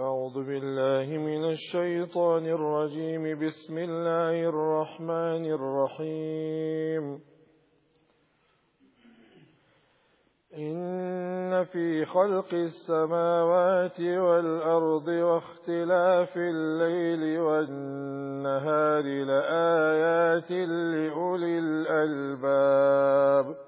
أعوذ بالله من الشيطان الرجيم. بسم الله الرحمن الرحيم. إن في خلق السماوات والأرض واختلاف الليل والنهار لآيات لأولي الألباب.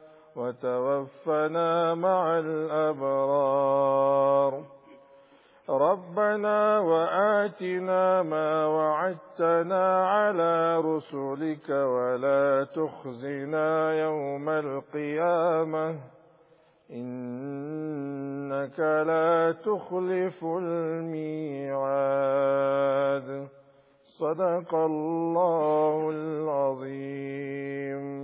وتوفنا مع الأبرار. ربنا وآتنا ما وعدتنا على رسلك ولا تخزنا يوم القيامة. إنك لا تخلف الميعاد. صدق الله العظيم.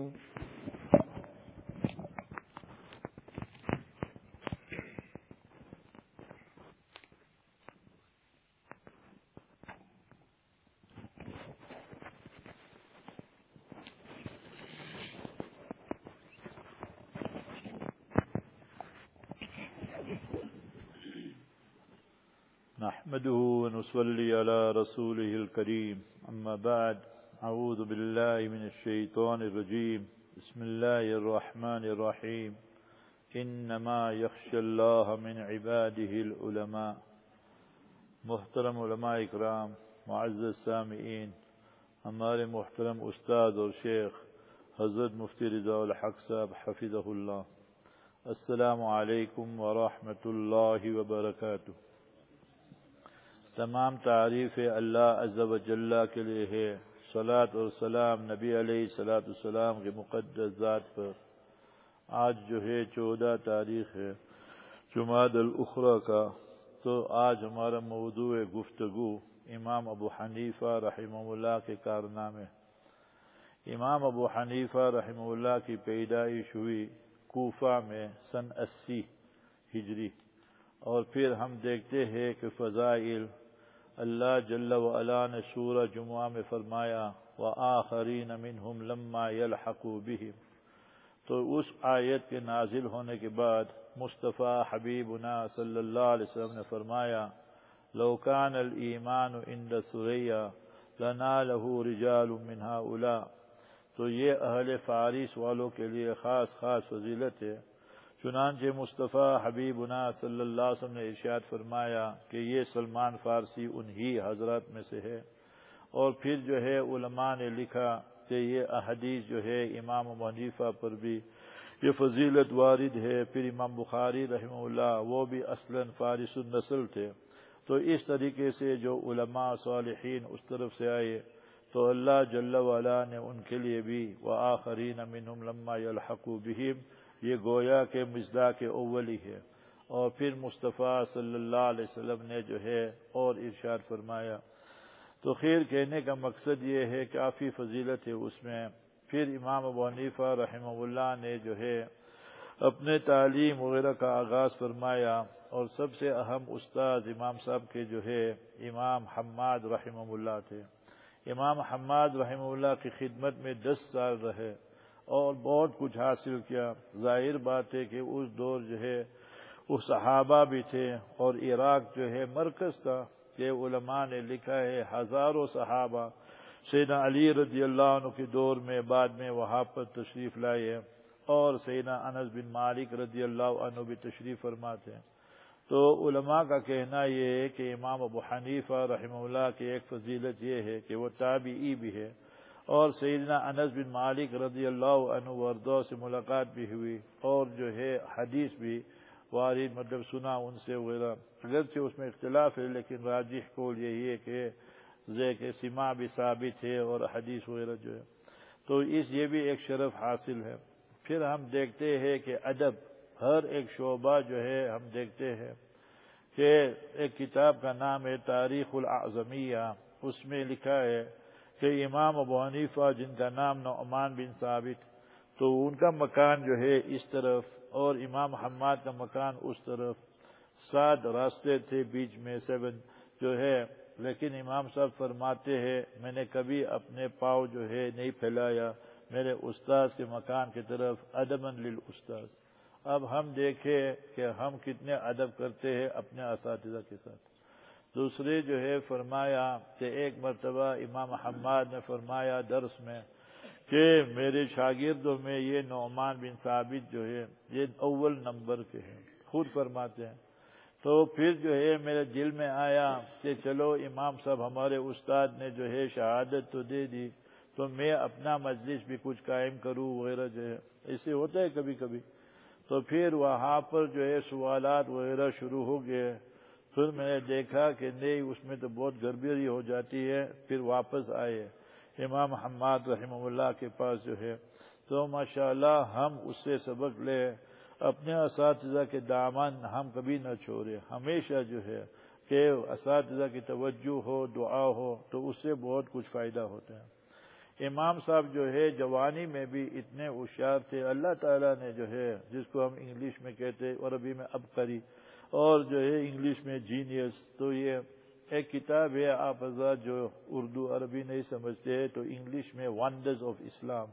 نحمده ونصلي على رسوله الكريم. أما بعد، أعوذ بالله من الشيطان الرجيم. بسم الله الرحمن الرحيم. إنما يخشى الله من عباده العلماء. محترم علماء اکرام، معزز سامعین، ہمارے محترم استاد اور شیخ حضرت مفتی رضا الحق صاحب حفظہ اللہ. السلام علیکم ورحمۃ اللہ وبرکاتہ. تمام تعریف اللہ عز و کے لیے ہے۔ صلاۃ اور سلام نبی علیہ صلاۃ السلام کے مقدس ذات پر۔ آج جو ہے چودہ تاریخ ہے جماعت الاخرا کا۔ تو آج ہمارا موضوع گفتگو۔ امام ابو حنیفہ رحمہ اللہ کے کارنامے۔ امام ابو حنیفہ رحمہ اللہ کی پیدائش ہوئی کوفہ میں سن اسی ہجری۔ اور پھر ہم دیکھتے ہیں کہ فضائل اللہ جل و علا نے سورہ جمعہ میں فرمایا، وآخرین منہم لما یلحقو بہم۔ تو اس آیت کے نازل ہونے کے بعد مصطفیٰ حبیبنا صلی اللہ علیہ وسلم نے فرمایا، لو كان الایمان عند سریہ لنالہ رجال من هؤلاء تو یہ اہل فارس والوں کے لیے خاص خاص فضیلت ہے۔ چنانچہ مصطفیٰ حبیبنا صلی اللہ علیہ وسلم نے ارشاد فرمایا کہ یہ سلمان فارسی انہی حضرات میں سے ہے۔ اور پھر جو ہے علماء نے لکھا کہ یہ احادیث جو ہے امام منیفہ پر بھی یہ فضیلت وارد ہے۔ پھر امام بخاری رحمہ اللہ وہ بھی اصلا فارس النسل تھے۔ تو اس طریقے سے جو علماء صالحین اس طرف سے آئے، تو اللہ جل وعلا نے ان کے لیے بھی، وآخرین منہم لما یلحقو بہم یہ گویا کے مزدا کے اولی ہے۔ اور پھر مصطفیٰ صلی اللہ علیہ وسلم نے جو ہے اور ارشاد فرمایا۔ تو خیر کہنے کا مقصد یہ ہے کافی فضیلت ہے اس میں۔ پھر امام ابو حنیفہ رحمہ اللہ نے جو ہے اپنے تعلیم وغیرہ کا آغاز فرمایا۔ اور سب سے اہم استاد امام صاحب کے جو ہے امام حماد رحمہ اللہ تھے۔ امام حماد رحمہ اللہ کی خدمت میں دس سال رہے۔ اور بہت کچھ حاصل کیا۔ ظاہر بات ہے کہ اس دور جو ہے، وہ صحابہ بھی تھے اور عراق جو ہے مرکز تھا کہ علماء نے لکھا ہے ہزاروں صحابہ۔ سیدنا علی رضی اللہ عنہ کے دور میں بعد میں وہاں پر تشریف لائے اور سیدنا انس بن مالک رضی اللہ عنہ بھی تشریف فرماتے ہیں۔ تو علماء کا کہنا یہ ہے کہ امام ابو حنیفہ رحمہ اللہ کی ایک فضیلت یہ ہے کہ وہ تابعی بھی ہے۔ اور سیدنا انس بن مالک رضی اللہ عنہ وردو سے ملاقات بھی ہوئی اور جو ہے حدیث بھی وارد مطلب سنا ان سے وغیرہ۔ اگرچہ اس میں اختلاف ہے لیکن راجح قول یہی ہے کہ کہ سما بھی ثابت ہے اور حدیث وغیرہ جو ہے۔ تو اس یہ بھی ایک شرف حاصل ہے۔ پھر ہم دیکھتے ہیں کہ ادب، ہر ایک شعبہ جو ہے ہم دیکھتے ہیں کہ ایک کتاب کا نام ہے تاریخ العظمیہ اس میں لکھا ہے کہ امام ابو حنیفہ جن کا نام نعمان بن ثابت، تو ان کا مکان جو ہے اس طرف اور امام حماد کا مکان اس طرف۔ سات راستے تھے بیچ میں، سیون جو ہے۔ لیکن امام صاحب فرماتے ہیں، میں نے کبھی اپنے پاؤں جو ہے نہیں پھیلایا۔ میرے استاذ کے مکان کی طرف ادمن للاستاذ اب ہم دیکھیں کہ ہم کتنے ادب کرتے ہیں اپنے اساتذہ کے ساتھ۔ دوسرے جو ہے فرمایا کہ ایک مرتبہ امام حماد نے فرمایا درس میں کہ میرے شاگردوں میں یہ نعمان بن ثابت جو ہے، یہ اول نمبر کے ہیں، خود فرماتے ہیں۔ تو پھر جو ہے میرے دل میں آیا کہ چلو امام صاحب ہمارے استاد نے جو ہے شہادت تو دے دی، تو میں اپنا مجلس بھی کچھ قائم کروں وغیرہ جو ہے۔ ایسے ہوتا ہے کبھی کبھی۔ تو پھر وہاں پر جو ہے سوالات وغیرہ شروع ہو گئے۔ پھر میں نے دیکھا کہ نہیں اس میں تو بہت گربیری ہو جاتی ہے، پھر واپس آئے۔ امام حماد رحمہ اللہ کے پاس جو ہے، تو ماشاءاللہ ہم اس سے سبق لے اپنے اساتذہ کے دامن ہم کبھی نہ چھوڑے ہمیشہ جو ہے کہ اساتذہ کی توجہ ہو، دعا ہو، تو اس سے بہت کچھ فائدہ ہوتا ہے۔ امام صاحب جو ہے، جوانی میں بھی اتنے ہوشیار تھے۔ اللہ تعالیٰ نے جو ہے، جس کو ہم انگلش میں کہتے عربی میں اب کری اور جو ہے انگلش میں جینیس تو یہ ایک کتاب ہے، آپ آزاد جو اردو، عربی نہیں سمجھتے ہیں، تو انگلش میں ونڈرز آف اسلام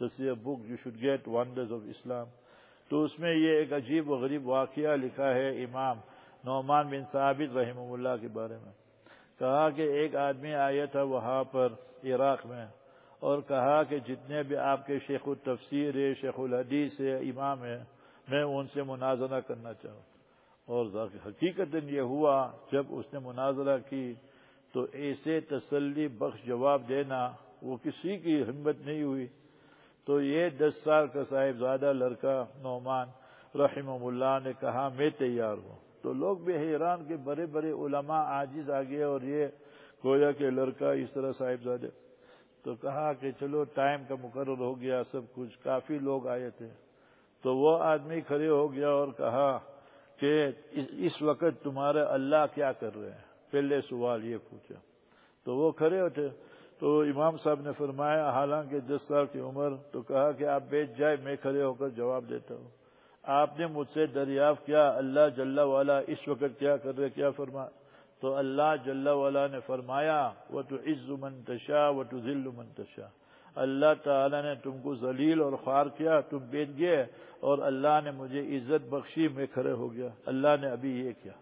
تصویر book you should get wonders of Islam تو اس میں یہ ایک عجیب و غریب واقعہ لکھا ہے امام نعمان بن ثابت رحمہ اللہ کے بارے میں۔ کہا کہ ایک آدمی آیا تھا وہاں پر عراق میں، اور کہا کہ جتنے بھی آپ کے شیخ التفسیر ہے شیخ الحدیث ہے امام ہے میں ان سے مناظرہ کرنا چاہوں۔ اور حقیقت یہ ہوا، جب اس نے مناظرہ کی تو ایسے تسلی بخش جواب دینا وہ کسی کی ہمت نہیں ہوئی۔ تو یہ دس سال کا صاحب زیادہ لڑکا نعمان رحم اللہ نے کہا، میں تیار ہوں۔ تو لوگ بھی حیران کے بڑے بڑے علماء عاجز آگے اور یہ گویا کے لڑکا اس طرح صاحبزادے تو کہا کہ چلو، ٹائم کا مقرر ہو گیا، سب کچھ، کافی لوگ آئے تھے۔ تو وہ آدمی کھڑے ہو گیا اور کہا کہ اس وقت تمہارے اللہ کیا کر رہے ہیں؟ پہلے سوال یہ پوچھا۔ تو وہ کھڑے ہوتے۔ تو امام صاحب نے فرمایا، حالانکہ دس سال کی عمر، تو کہا کہ آپ بیچ جائے، میں کھڑے ہو کر جواب دیتا ہوں۔ آپ نے مجھ سے دریافت کیا، اللہ جل والا اس وقت کیا کر رہے، کیا فرما؟ تو اللہ جل والا نے فرمایا وہ تو عز منتشا و تو ذل منتشا اللہ تعالیٰ نے تم کو ذلیل اور خوار کیا، تم بیچ گئے اور اللہ نے مجھے عزت بخشی، میں کھڑے ہو گیا۔ اللہ نے ابھی یہ کیا۔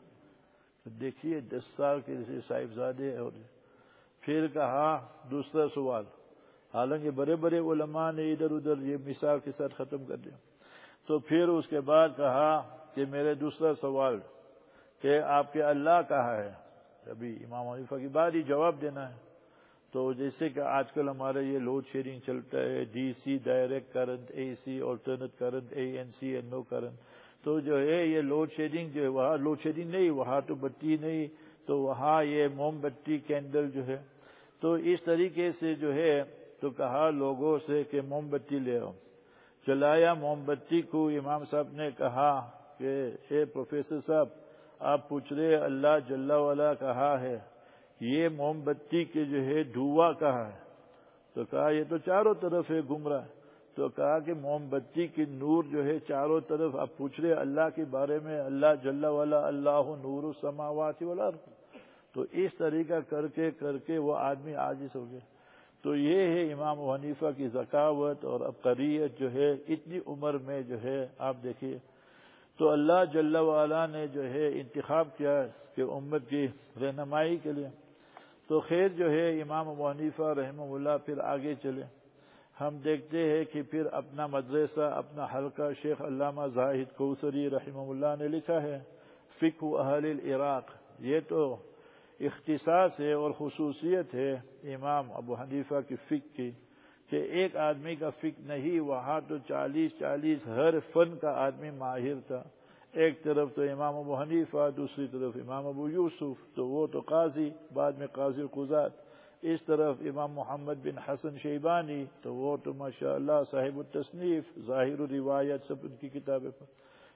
دیکھیے، دس سال کے جیسے صاحبزادے اور پھر کہا، دوسرا سوال۔ حالانکہ بڑے بڑے علماء نے ادھر ادھر یہ مثال کے ساتھ ختم کر دیا۔ تو پھر اس کے بعد کہا کہ میرے دوسرا سوال کہ آپ کے اللہ کہا ہے؟ ابھی امام علیفہ کی بات ہی جواب دینا ہے۔ تو جیسے کہ آج کل ہمارے یہ لوڈ شیئرنگ چلتا ہے D C direct current A C alternate current A N C and no current تو جو ہے یہ لوڈ شیڈنگ جو ہے وہاں لوڈ شیڈنگ نہیں، وہاں تو بتی نہیں، تو وہاں یہ موم بتی کینڈل جو ہے۔ تو اس طریقے سے جو ہے تو کہا لوگوں سے کہ موم بتی لے آؤ۔ چلایا موم بتی کو امام صاحب نے کہا کہ اے پروفیسر صاحب، آپ پوچھ رہے اللہ جل والا کہا ہے؟ یہ موم بتی کے جو ہے دھواں کہا ہے۔ تو کہا یہ تو چاروں طرف ہے گمراہ۔ تو کہا کہ موم بتی کی نور جو ہے چاروں طرف آپ پوچھ رہے اللہ کے بارے میں، اللہ جل والا اللہ نور السماوات والارض۔ تو اس طریقہ کر کے کر کے وہ آدمی عاجز ہو گیا۔ تو یہ ہے امام حنیفہ کی ذکاوت اور عبقریت جو ہے، اتنی عمر میں جو ہے، آپ دیکھیے۔ تو اللہ جل وعلا نے جو ہے انتخاب کیا کہ امت کی رہنمائی کے لیے۔ تو خیر جو ہے، امام ابو حنیفہ رحمہ اللہ پھر آگے چلے۔ ہم دیکھتے ہیں کہ پھر اپنا مدرسہ، اپنا حلقہ شیخ علامہ زاہد کوسری رحمہ اللہ نے لکھا ہے۔ فک اہل العراق، یہ تو اختصاص ہے اور خصوصیت ہے امام ابو حنیفہ کی فک کی کہ ایک آدمی کا فک نہیں، وہاں تو چالیس چالیس ہر فن کا آدمی ماہر تھا۔ ایک طرف تو امام ابو حنیفہ، دوسری طرف امام ابو یوسف، تو وہ تو قاضی، بعد میں قاضی القزات اس طرف امام محمد بن حسن شیبانی، تو وہ تو ماشاء اللہ صاحب التصنیف، ظاہر الروایت سب ان کی کتابیں پر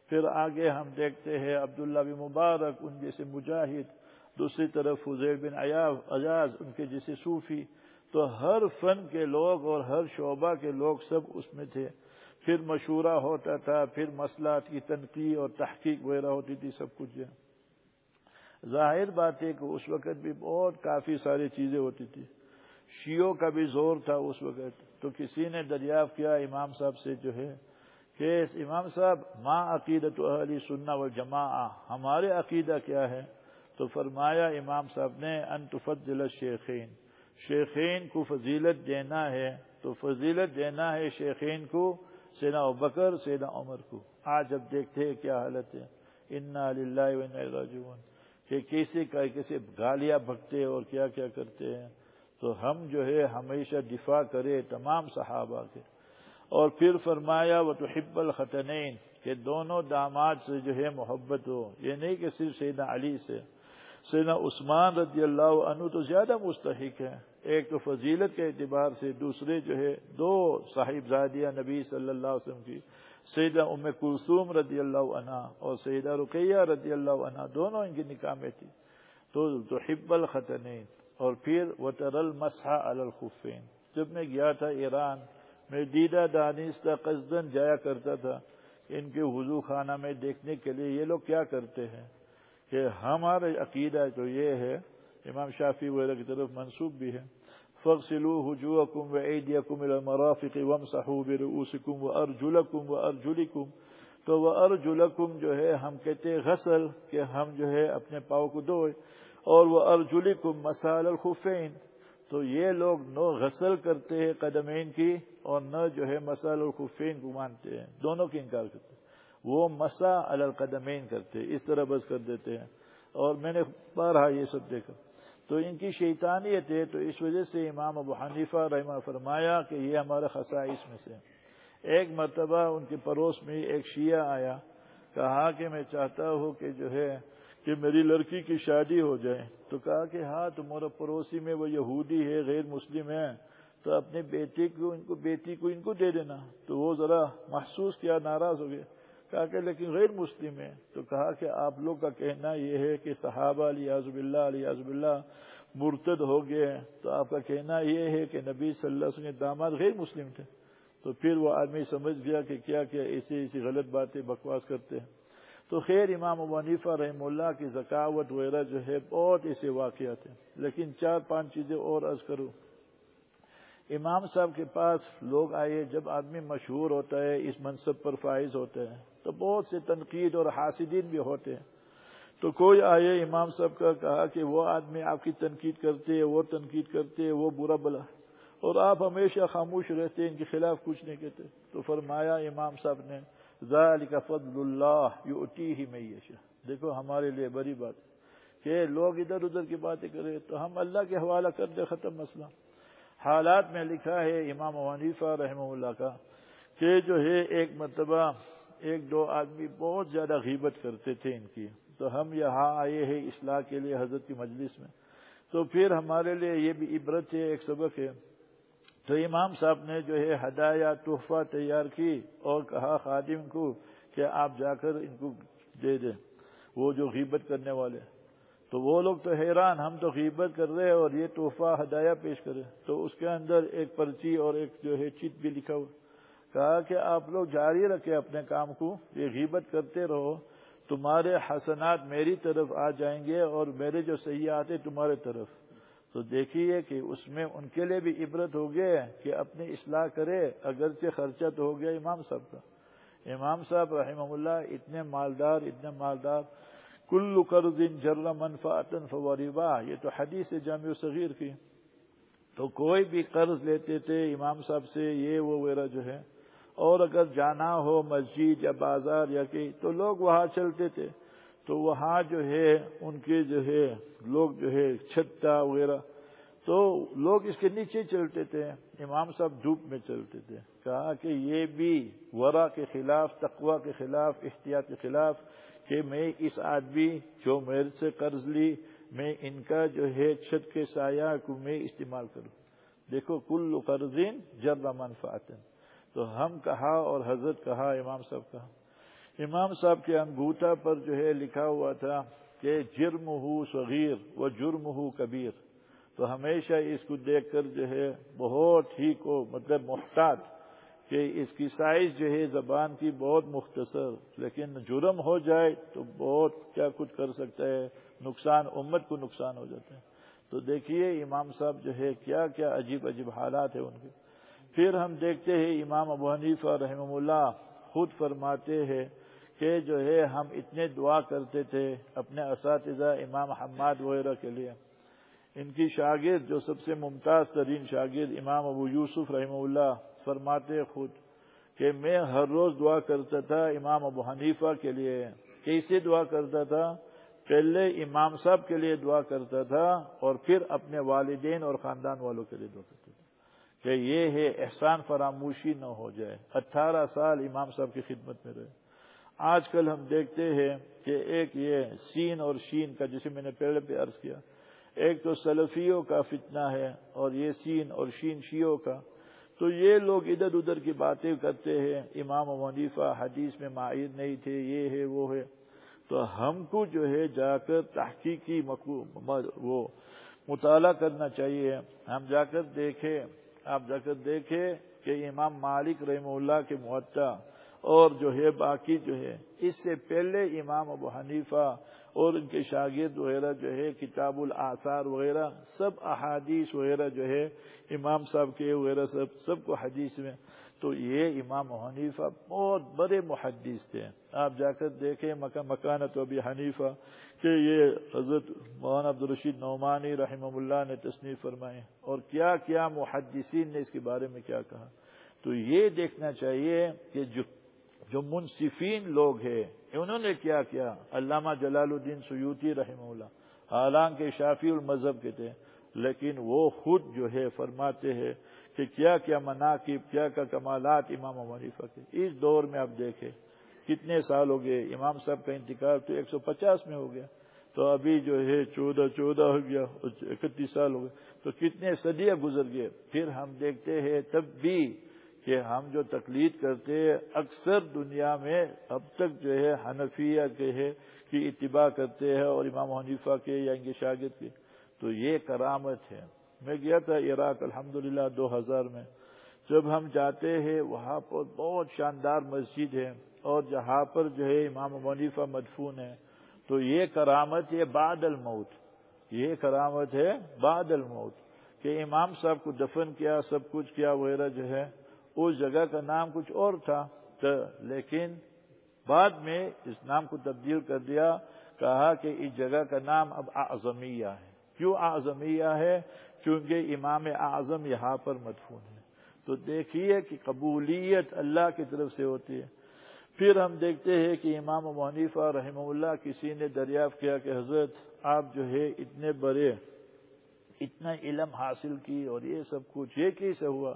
پھر آگے ہم دیکھتے ہیں عبداللہ بن مبارک، ان جیسے مجاہد۔ دوسری طرف حضیر بن اجاز ان کے جیسے صوفی۔ تو ہر فن کے لوگ اور ہر شعبہ کے لوگ سب اس میں تھے۔ پھر مشورہ ہوتا تھا، پھر مسئلات کی تنقید اور تحقیق وغیرہ ہوتی تھی، سب کچھ ظاہر بات ہے کہ اس وقت بھی بہت کافی ساری چیزیں ہوتی تھی۔ شیعوں کا بھی زور تھا اس وقت۔ تو کسی نے دریافت کیا امام صاحب سے جو ہے کہ امام صاحب ماں عقیدت اہلی سننا و جمع ہمارے عقیدہ کیا ہے؟ تو فرمایا امام صاحب نے انتفضل شیخین شیخین کو فضیلت دینا ہے، تو فضیلت دینا ہے شیخین کو سینا بکر سینا عمر کو۔ آج اب دیکھتے ہیں کیا حالت ہے۔ انا راجعون۔ کہ کیسے کیسے گالیاں بھگتے اور کیا کیا کرتے ہیں۔ تو ہم جو ہے ہمیشہ دفاع کرے تمام صحابہ کے۔ اور پھر فرمایا وہ تو حب الخطنین کہ دونوں داماد سے جو ہے محبت ہو۔ یہ نہیں کہ صرف سیدنا علی سے۔ سیدنا عثمان رضی اللہ عنہ تو زیادہ مستحق ہے ایک تو فضیلت کے اعتبار سے، دوسرے جو ہے، دو صاحب زادیہ نبی صلی اللہ علیہ وسلم کی۔ سیدہ ام کلثوم رضی اللہ عنہ اور سیدہ رقیہ رضی اللہ عنہ، دونوں ان کی نکاح میں تھی تو حب الخطنین اور پھر وہ ترل مسح الخفین۔ جب میں گیا تھا ایران، میں دیدہ دانستہ قصدن جایا کرتا تھا ان کے وضو خانہ میں دیکھنے کے لیے یہ لوگ کیا کرتے ہیں۔ کہ ہمارا عقیدہ تو یہ ہے، امام شافی وغیرہ کی طرف منسوخ بھی ہے فَغْسِلُوا هُجُوَكُمْ وَعِيدِيَكُمْ إِلَى الْمَرَافِقِ وَامْسَحُوا بِرُؤُوسِكُمْ وَأَرْجُلَكُمْ وَأَرْجُلِكُمْ تو وَأَرْجُلَكُمْ جو ہے، ہم کہتے غسل کہ ہم جو ہے اپنے پاؤں کو دھوئے، اور وَأَرْجُلِكُمْ مَسَالَ الْخُفَيْن تو یہ لوگ نو غسل کرتے ہیں قدمین کی، اور نہ جو ہے مسال الخفین کو مانتے ہیں، دونوں کی انکار کرتے ہیں۔ وہ مسا القدمین کرتے اس طرح بس کر دیتے ہیں۔ اور میں نے بارہا یہ سب دیکھا۔ تو ان کی شیطانیت ہے، تو اس وجہ سے امام ابو حنیفہ رحمہ فرمایا کہ یہ ہمارے خصائص میں سے ایک مرتبہ ان کے پڑوس میں ایک شیعہ آیا، کہا کہ میں چاہتا ہوں کہ جو ہے کہ میری لڑکی کی شادی ہو جائے۔ تو کہا کہ ہاں تمہارا پڑوسی میں وہ یہودی ہے، غیر مسلم ہے، تو اپنے بیٹے کو، ان کو، بیٹی کو ان کو دے دینا۔ تو وہ ذرا محسوس کیا، ناراض ہو گیا کہا کہ لیکن غیر مسلم ہے تو کہا کہ آپ لوگ کا کہنا یہ ہے کہ صحابہ علی عزب اللہ علی عزب اللہ مرتد ہو گئے تو آپ کا کہنا یہ ہے کہ نبی صلی اللہ علیہ وسلم داماد غیر مسلم تھے۔ تو پھر وہ آدمی سمجھ گیا کہ کیا کیا ایسی ایسی غلط باتیں بکواس کرتے ہیں۔ تو خیر امام ابانیفہ رحم اللہ کی ذکاوت وغیرہ جو ہے بہت ایسے واقعات ہیں۔ لیکن چار پانچ چیزیں اور عرض کروں۔ امام صاحب کے پاس لوگ آئے، جب آدمی مشہور ہوتا ہے، اس منصب پر فائز ہوتے ہیں، تو بہت سے تنقید اور حاسدین بھی ہوتے ہیں۔ تو کوئی آئے، امام صاحب کا کہا کہ وہ آدمی آپ کی تنقید کرتے ہیں وہ تنقید کرتے ہیں وہ برا بلا۔ اور آپ ہمیشہ خاموش رہتے ہیں ان کے خلاف کچھ نہیں کہتے۔ تو فرمایا امام صاحب نے، ذالک فضل اللہ یؤتی ہی میشا دیکھو، ہمارے لیے بڑی بات کہ لوگ ادھر ادھر کی باتیں کرے تو ہم اللہ کے حوالہ کر دے ختم مسئلہ۔ حالات میں لکھا ہے امام ونیفہ رحمہ اللہ کا کہ جو ہے ایک مرتبہ ایک دو آدمی بہت زیادہ غیبت کرتے تھے ان کی۔ تو ہم یہاں آئے ہیں اصلاح کے لیے حضرت کی مجلس میں۔ تو پھر ہمارے لیے یہ بھی عبرت ہے، ایک سبق ہے۔ تو امام صاحب نے جو ہے ہدایہ، تحفہ تیار کی اور کہا خادم کو کہ آپ جا کر ان کو دے دیں، وہ جو غیبت کرنے والے۔ تو وہ لوگ تو حیران، ہم تو غیبت کر رہے اور یہ تحفہ، ہدایہ پیش کرے۔ تو اس کے اندر ایک پرچی اور ایک جو ہے چیت بھی لکھا ہوا۔ کہا کہ آپ لوگ جاری رکھے اپنے کام کو، یہ غیبت کرتے رہو۔ تمہارے حسنات میری طرف آ جائیں گے اور میرے جو سیاحت تمہارے طرف۔ تو دیکھیے کہ اس میں ان کے لیے بھی عبرت ہو گیا کہ اپنی اصلاح کرے، اگرچہ خرچہ تو ہو گیا امام صاحب کا۔ امام صاحب رحمہ اللہ اتنے مالدار اتنے مالدار۔ کل قرض جر منفعتا فوربا یہ تو حدیث جامع صغیر کی. تو کوئی بھی قرض لیتے تھے امام صاحب سے، یہ وہ وغیرہ جو ہے. اور اگر جانا ہو مسجد یا بازار یا کہ، تو لوگ وہاں چلتے تھے. تو وہاں جو ہے، ان کے جو ہے، لوگ جو ہے چھتا وغیرہ. تو لوگ اس کے نیچے چلتے تھے. امام صاحب دھوپ میں چلتے تھے. کہا کہ یہ بھی ورا کے خلاف تقوا کے خلاف، احتیاط کے خلاف کہ میں اس آدمی جو میرے سے قرض لی، میں ان کا جو ہے چھت کے سایہ کو میں استعمال کروں۔ دیکھو، کل قرضین جر منفعتن تو ہم کہا اور حضرت کہا، امام صاحب کہا۔ امام صاحب کے انگوٹھا پر جو ہے لکھا ہوا تھا کہ جرم ہو صغیر و جرم ہو کبیر۔ تو ہمیشہ اس کو دیکھ کر جو ہے بہت ہی کو مطلب محتاط۔ کہ اس کی سائز جو ہے زبان کی بہت مختصر، لیکن جرم ہو جائے تو بہت کیا کچھ کر سکتا ہے، نقصان، امت کو نقصان ہو جاتا ہے۔ تو دیکھیے امام صاحب جو ہے کیا کیا عجیب عجیب حالات ہیں ان کے۔ پھر ہم دیکھتے ہیں امام ابو حنیفہ رحم اللہ خود فرماتے ہیں کہ جو ہے ہم اتنے دعا کرتے تھے اپنے اساتذہ امام حماد وغیرہ کے لیے۔ ان کی شاگرد جو سب سے ممتاز ترین شاگرد امام ابو یوسف رحم اللہ فرماتے خود کہ میں ہر روز دعا کرتا تھا امام ابو حنیفہ کے لیے۔ کیسے دعا کرتا تھا؟ پہلے امام صاحب کے لیے دعا کرتا تھا اور پھر اپنے والدین اور خاندان والوں کے لیے دعا کرتا تھا۔ کہ یہ ہے احسان فراموشی نہ ہو جائے۔ اٹھارہ سال امام صاحب کی خدمت میں رہے۔ آج کل ہم دیکھتے ہیں کہ ایک یہ سین اور شین کا جسے میں نے پہلے پہ عرض کیا، ایک تو سلفیوں کا فتنہ ہے اور یہ سین اور شین شیوں کا۔ تو یہ لوگ ادھر ادھر کی باتیں کرتے ہیں۔ امام منیفہ حدیث میں ماہر نہیں تھے، یہ ہے، وہ ہے۔ تو ہم کو جو ہے جا کر تحقیقی وہ مطالعہ کرنا چاہیے۔ ہم جا کر دیکھیں، آپ جا کر دیکھیں کہ امام مالک رحم اللہ کے معطا اور جو ہے باقی جو ہے، اس سے پہلے امام ابو حنیفہ اور ان کے شاگرد وغیرہ جو ہے، کتاب الآثار وغیرہ، سب احادیث وغیرہ جو ہے، امام صاحب کے وغیرہ سب سب کو حدیث میں۔ تو یہ امام حنیفہ بہت بڑے محدث تھے۔ آپ جا کر دیکھیں مکانت ابی حنیفہ کہ یہ حضرت مولانا عبدالرشید نعمانی رحمہ اللہ نے تصنیف فرمائے اور کیا کیا محدثین نے اس کے بارے میں کیا کہا؟ تو یہ دیکھنا چاہیے کہ جو جو منصفین لوگ ہیں انہوں نے کیا کیا؟ علامہ جلال الدین سیوتی رحمہ اللہ۔ حالانکہ شافی المذہب کے تھے، لیکن وہ خود جو ہے فرماتے ہیں کہ کیا کیا مناقب، کیا کیا کمالات امام حنیفہ کے۔ اس دور میں آپ دیکھیں، کتنے سال ہو گئے، امام صاحب کا انتقال تو ایک سو پچاس میں ہو گیا۔ تو ابھی جو ہے چودہ چودہ ہو گیا، اکتیس سال ہو گئے۔ تو کتنے صدیاں گزر گئے۔ پھر ہم دیکھتے ہیں تب بھی کہ ہم جو تقلید کرتے ہیں، اکثر دنیا میں اب تک جو ہے حنفیہ کے ہے کی اتباع کرتے ہیں اور امام حنیفہ کے یا ان کے شاگرد کے۔ تو یہ کرامت ہے۔ میں گیا تھا عراق الحمدللہ دو ہزار میں۔ جب ہم جاتے ہیں، وہاں پر بہت شاندار مسجد ہے اور جہاں پر جو ہے امام منیفہ مدفون ہے۔ تو یہ کرامت ہے بعد الموت۔ یہ کرامت ہے بعد الموت۔ کہ امام صاحب کو دفن کیا، سب کچھ کیا، وغیرہ جو ہے۔ اس جگہ کا نام کچھ اور تھا لیکن بعد میں اس نام کو تبدیل کر دیا، کہا کہ اس جگہ کا نام اب اعظمیہ ہے۔ کیوں اعظمیہ ہے؟ چونکہ امام اعظم یہاں پر مدفون ہے۔ تو دیکھیے کہ قبولیت اللہ کی طرف سے ہوتی ہے۔ پھر ہم دیکھتے ہیں کہ امام منیفہ رحمہ اللہ کسی نے دریافت کیا کہ حضرت آپ جو ہے اتنے بڑے، اتنا علم حاصل کی اور یہ سب کچھ یہ کیسے ہوا؟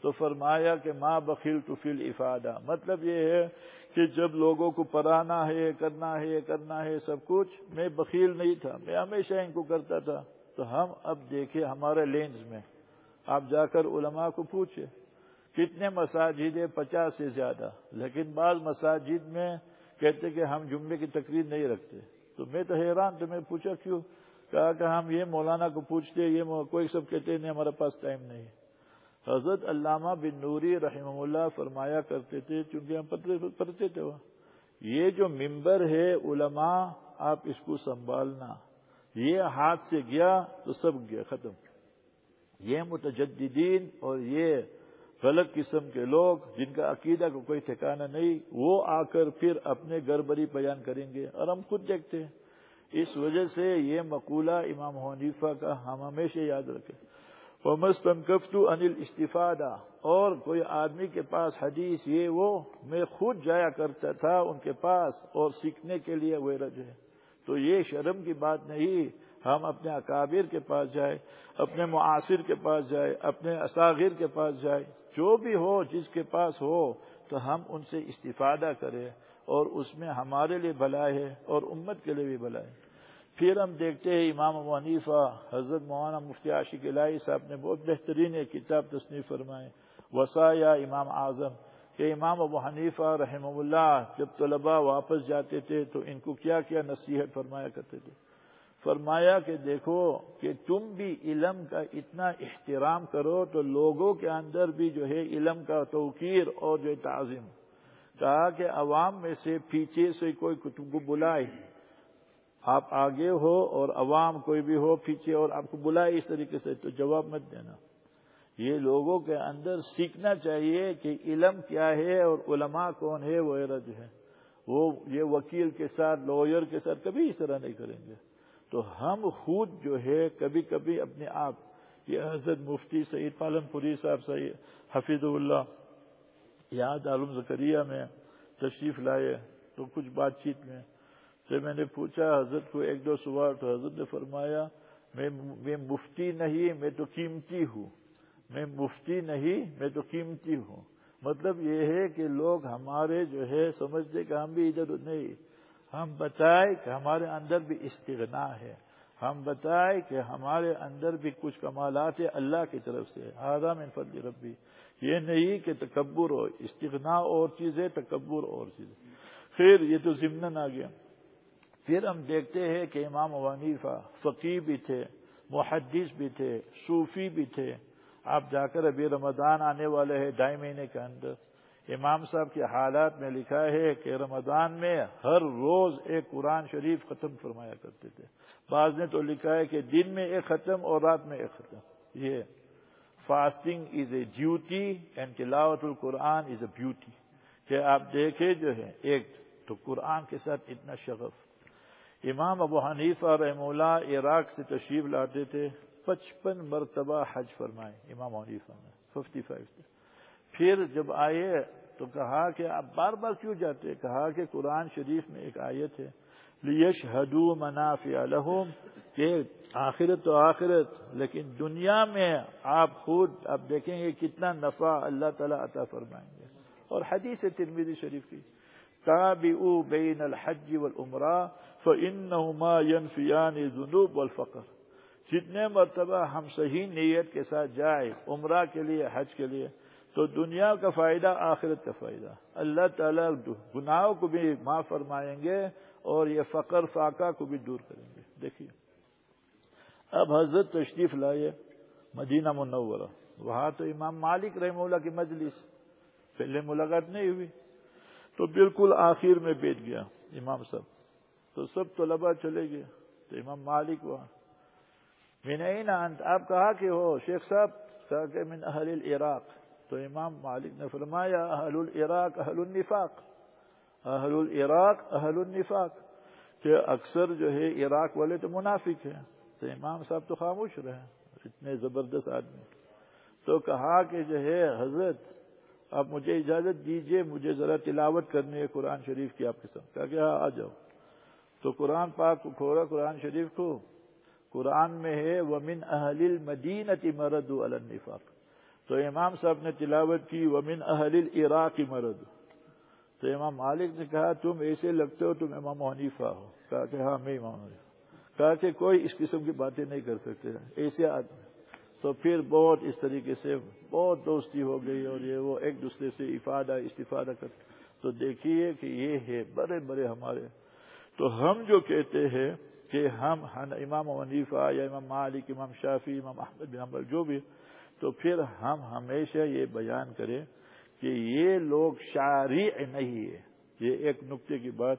تو فرمایا کہ ماں بخیل تو فل افادہ مطلب یہ ہے کہ جب لوگوں کو پڑھانا ہے، یہ کرنا ہے، یہ کرنا ہے، سب کچھ، میں بخیل نہیں تھا، میں ہمیشہ ان کو کرتا تھا۔ تو ہم اب دیکھیں ہمارے لینز میں۔ آپ جا کر علماء کو پوچھے کتنے مساجد ہے پچاس سے زیادہ۔ لیکن بعض مساجد میں کہتے کہ ہم جمعے کی تقریر نہیں رکھتے۔ تو میں تو حیران تو میں پوچھا کیوں؟ کہا کہ ہم یہ مولانا کو پوچھتے، یہ کوئی سب کہتے نہیں، ہمارے پاس ٹائم نہیں۔ حضرت علامہ بن نوری رحمہ اللہ فرمایا کرتے تھے، چونکہ ہم پڑھتے تھے وہ۔ یہ جو ممبر ہے علماء، آپ اس کو سنبھالنا۔ یہ ہاتھ سے گیا تو سب گیا، ختم۔ یہ متجددین اور یہ غلط قسم کے لوگ جن کا عقیدہ کو کوئی ٹھکانہ نہیں، وہ آ کر پھر اپنے گربری بیان کریں گے۔ اور ہم خود دیکھتے ہیں۔ اس وجہ سے یہ مقولہ امام حنیفہ کا ہم ہمیشہ یاد رکھیں۔ وہ کفتو انل استفادہ اور کوئی آدمی کے پاس حدیث یہ وہ، میں خود جایا کرتا تھا ان کے پاس اور سیکھنے کے لیے وہ رج ہے تو یہ شرم کی بات نہیں، ہم اپنے اکابر کے پاس جائے، اپنے معاصر کے پاس جائے، اپنے اساغر کے پاس جائے۔ جو بھی ہو، جس کے پاس ہو، تو ہم ان سے استفادہ کریں اور اس میں ہمارے لیے بھلائی ہے اور امت کے لیے بھی بھلائی ہے۔ پھر ہم دیکھتے ہیں امام ابو حنیفہ، حضرت مولانا مفتی عاشق الہی صاحب نے بہت بہترین ایک کتاب تصنیف فرمائے وسا یا امام اعظم، کہ امام ابو حنیفہ رحم اللہ جب طلباء واپس جاتے تھے تو ان کو کیا کیا نصیحت فرمایا کرتے تھے؟ فرمایا کہ دیکھو کہ تم بھی علم کا اتنا احترام کرو تو لوگوں کے اندر بھی جو ہے علم کا توقیر اور جو ہے تعظیم۔ کہا کہ عوام میں سے پیچھے سے کوئی کتب کو بلائے۔ آپ آگے ہو اور عوام کوئی بھی ہو پیچھے اور آپ کو بلائے اس طریقے سے تو جواب مت دینا۔ یہ لوگوں کے اندر سیکھنا چاہیے کہ علم کیا ہے اور علماء کون ہے، وہ جو ہے۔ وہ یہ وکیل کے ساتھ لوئر کے ساتھ کبھی اس طرح نہیں کریں گے۔ تو ہم خود جو ہے کبھی کبھی اپنے آپ، یہ حضرت مفتی سعید پالن پوری صاحب، سعید حفیظ اللہ، یاد عالم زکریہ میں تشریف لائے تو کچھ بات چیت میں تو میں نے پوچھا، حضرت کو ایک دو سوال تو حضرت نے فرمایا، میں مفتی نہیں، میں تو قیمتی ہوں۔ میں مفتی نہیں، میں تو قیمتی ہوں۔ مطلب یہ ہے کہ لوگ ہمارے جو ہے، سمجھتے کہ ہم بھی ادھر نہیں۔ ہم بتائے کہ ہمارے اندر بھی استغنا ہے۔ ہم بتائے کہ ہمارے اندر بھی کچھ کمالات اللہ کی طرف سے۔ آدم فضل ربی۔ یہ نہیں کہ تکبر ہو استغنا اور چیزیں، تکبر اور چیزیں۔ پھر یہ تو ضمن آ گیا۔ پھر ہم دیکھتے ہیں کہ امام ونیفا فقی بھی تھے، محدث بھی تھے، صوفی بھی تھے۔ آپ جا کر ابھی رمضان آنے والے ہیں، ڈھائی مہینے کے اندر۔ امام صاحب کے حالات میں لکھا ہے کہ رمضان میں ہر روز ایک قرآن شریف ختم فرمایا کرتے تھے۔ بعض نے تو لکھا ہے کہ دن میں ایک ختم اور رات میں ایک ختم۔ یہ fasting is a duty and تلاوت القرآن از اے بیوٹی کہ آپ دیکھیں جو ہے، ایک تو قرآن کے ساتھ اتنا شغف۔ امام ابو حنیفہ رحم اللہ عراق سے تشریف لاتے تھے، پچپن مرتبہ حج فرمائے، امام حنیفہ نے ففٹی فائیو پھر جب آئے تو کہا کہ آپ بار بار کیوں جاتے کہا کہ قرآن شریف میں ایک آیت ہے لیش ہدو منافع الحم کہ آخرت تو آخرت، لیکن دنیا میں آپ خود، آپ دیکھیں گے کتنا نفع اللہ تعالیٰ عطا فرمائیں گے۔ اور حدیث ترمیدی شریف کی تابعوا بین الحج والعمرہ فإنہما ينفیان ذنوب والفقر جتنے مرتبہ ہم صحیح نیت کے ساتھ جائے عمرہ کے لیے، حج کے لیے، تو دنیا کا فائدہ، آخرت کا فائدہ۔ اللہ تعالیٰ گناہوں کو بھی معاف فرمائیں گے اور یہ فقر، فاقہ کو بھی دور کریں گے۔ دیکھیے۔ اب حضرت تشریف لائے مدینہ منورہ۔ وہاں تو امام مالک رحم اللہ کی مجلس، پہلے ملاقات نہیں ہوئی، تو بالکل آخر میں بیٹھ گیا امام صاحب۔ تو سب طلبا چلے گئے۔ تو امام مالک وہاں۔ میں نہیں نا آپ کہا کہ ہو؟ شیخ صاحب کہا کہ من اہل العراق۔ تو امام مالک نے فرمایا، اہل العراق اہل النفاق۔ اہل العراق اہل النفاق۔ کہ اکثر جو ہے عراق والے تو منافق ہیں۔ تو امام صاحب تو خاموش رہے۔ اتنے زبردست آدمی۔ تو کہا کہ جو ہے، حضرت، آپ مجھے اجازت دیجیے، مجھے ذرا تلاوت کرنی ہے قرآن شریف کی آپ کے ساتھ کہا کہ ہاں آ جاؤ۔ تو قرآن پاک کو کھوڑا قرآن شریف کو۔ قرآن میں ہے، ومن اہل المدینتی مرد النفاق۔ تو امام صاحب نے تلاوت کی، ومن اہل العراق مرد تو امام مالک نے کہا، تم ایسے لگتے ہو، تم امام حنیفہ ہو۔ کہا کہ ہاں میں امام حنیفہ کہا کہ کوئی اس قسم کی باتیں نہیں کر سکتے۔ ایسے آدمی۔ تو پھر بہت اس طریقے سے بہت دوستی ہو گئی اور یہ وہ ایک دوسرے سے افادہ، استفادہ کر۔ تو دیکھیے کہ یہ ہے، بڑے بڑے ہمارے تو ہم جو کہتے ہیں کہ ہم امام حنیفہ یا امام مالک، امام شافی امام احمد بن حنبل، جو بھی، تو پھر ہم ہمیشہ یہ بیان کریں کہ یہ لوگ شارع نہیں ہے یہ ایک نقطے کی بات،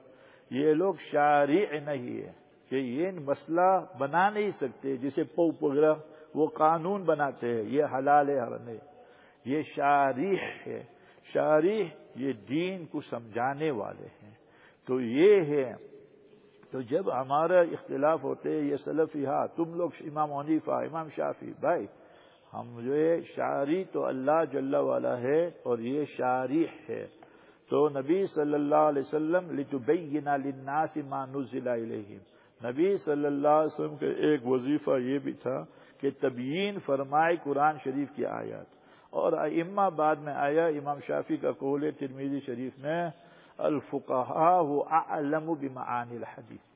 یہ لوگ شارع نہیں ہے کہ یہ مسئلہ بنا نہیں سکتے جسے پو پگڑا وہ قانون بناتے ہیں، یہ حلال ہے یہ شارح ہے۔ شارح یہ دین کو سمجھانے والے ہیں۔ تو یہ ہے تو جب ہمارا اختلاف ہوتے یہ سلفی ہاں تم لوگ امام عنیفہ امام شافی بھائی، ہم جو ہے، شاعری تو اللہ جل والا ہے اور یہ شاعری ہے۔ تو نبی صلی اللہ علیہ وسلم لتبینا للناس ما نزل الیہم نبی صلی اللہ علیہ وسلم کا ایک وظیفہ یہ بھی تھا کہ تبیین فرمائے قرآن شریف کی آیات۔ اور اما بعد میں آیا، امام شافی کا قول ترمیزی شریف میں الفقہ وہ اعلم بمعانی الحدیث۔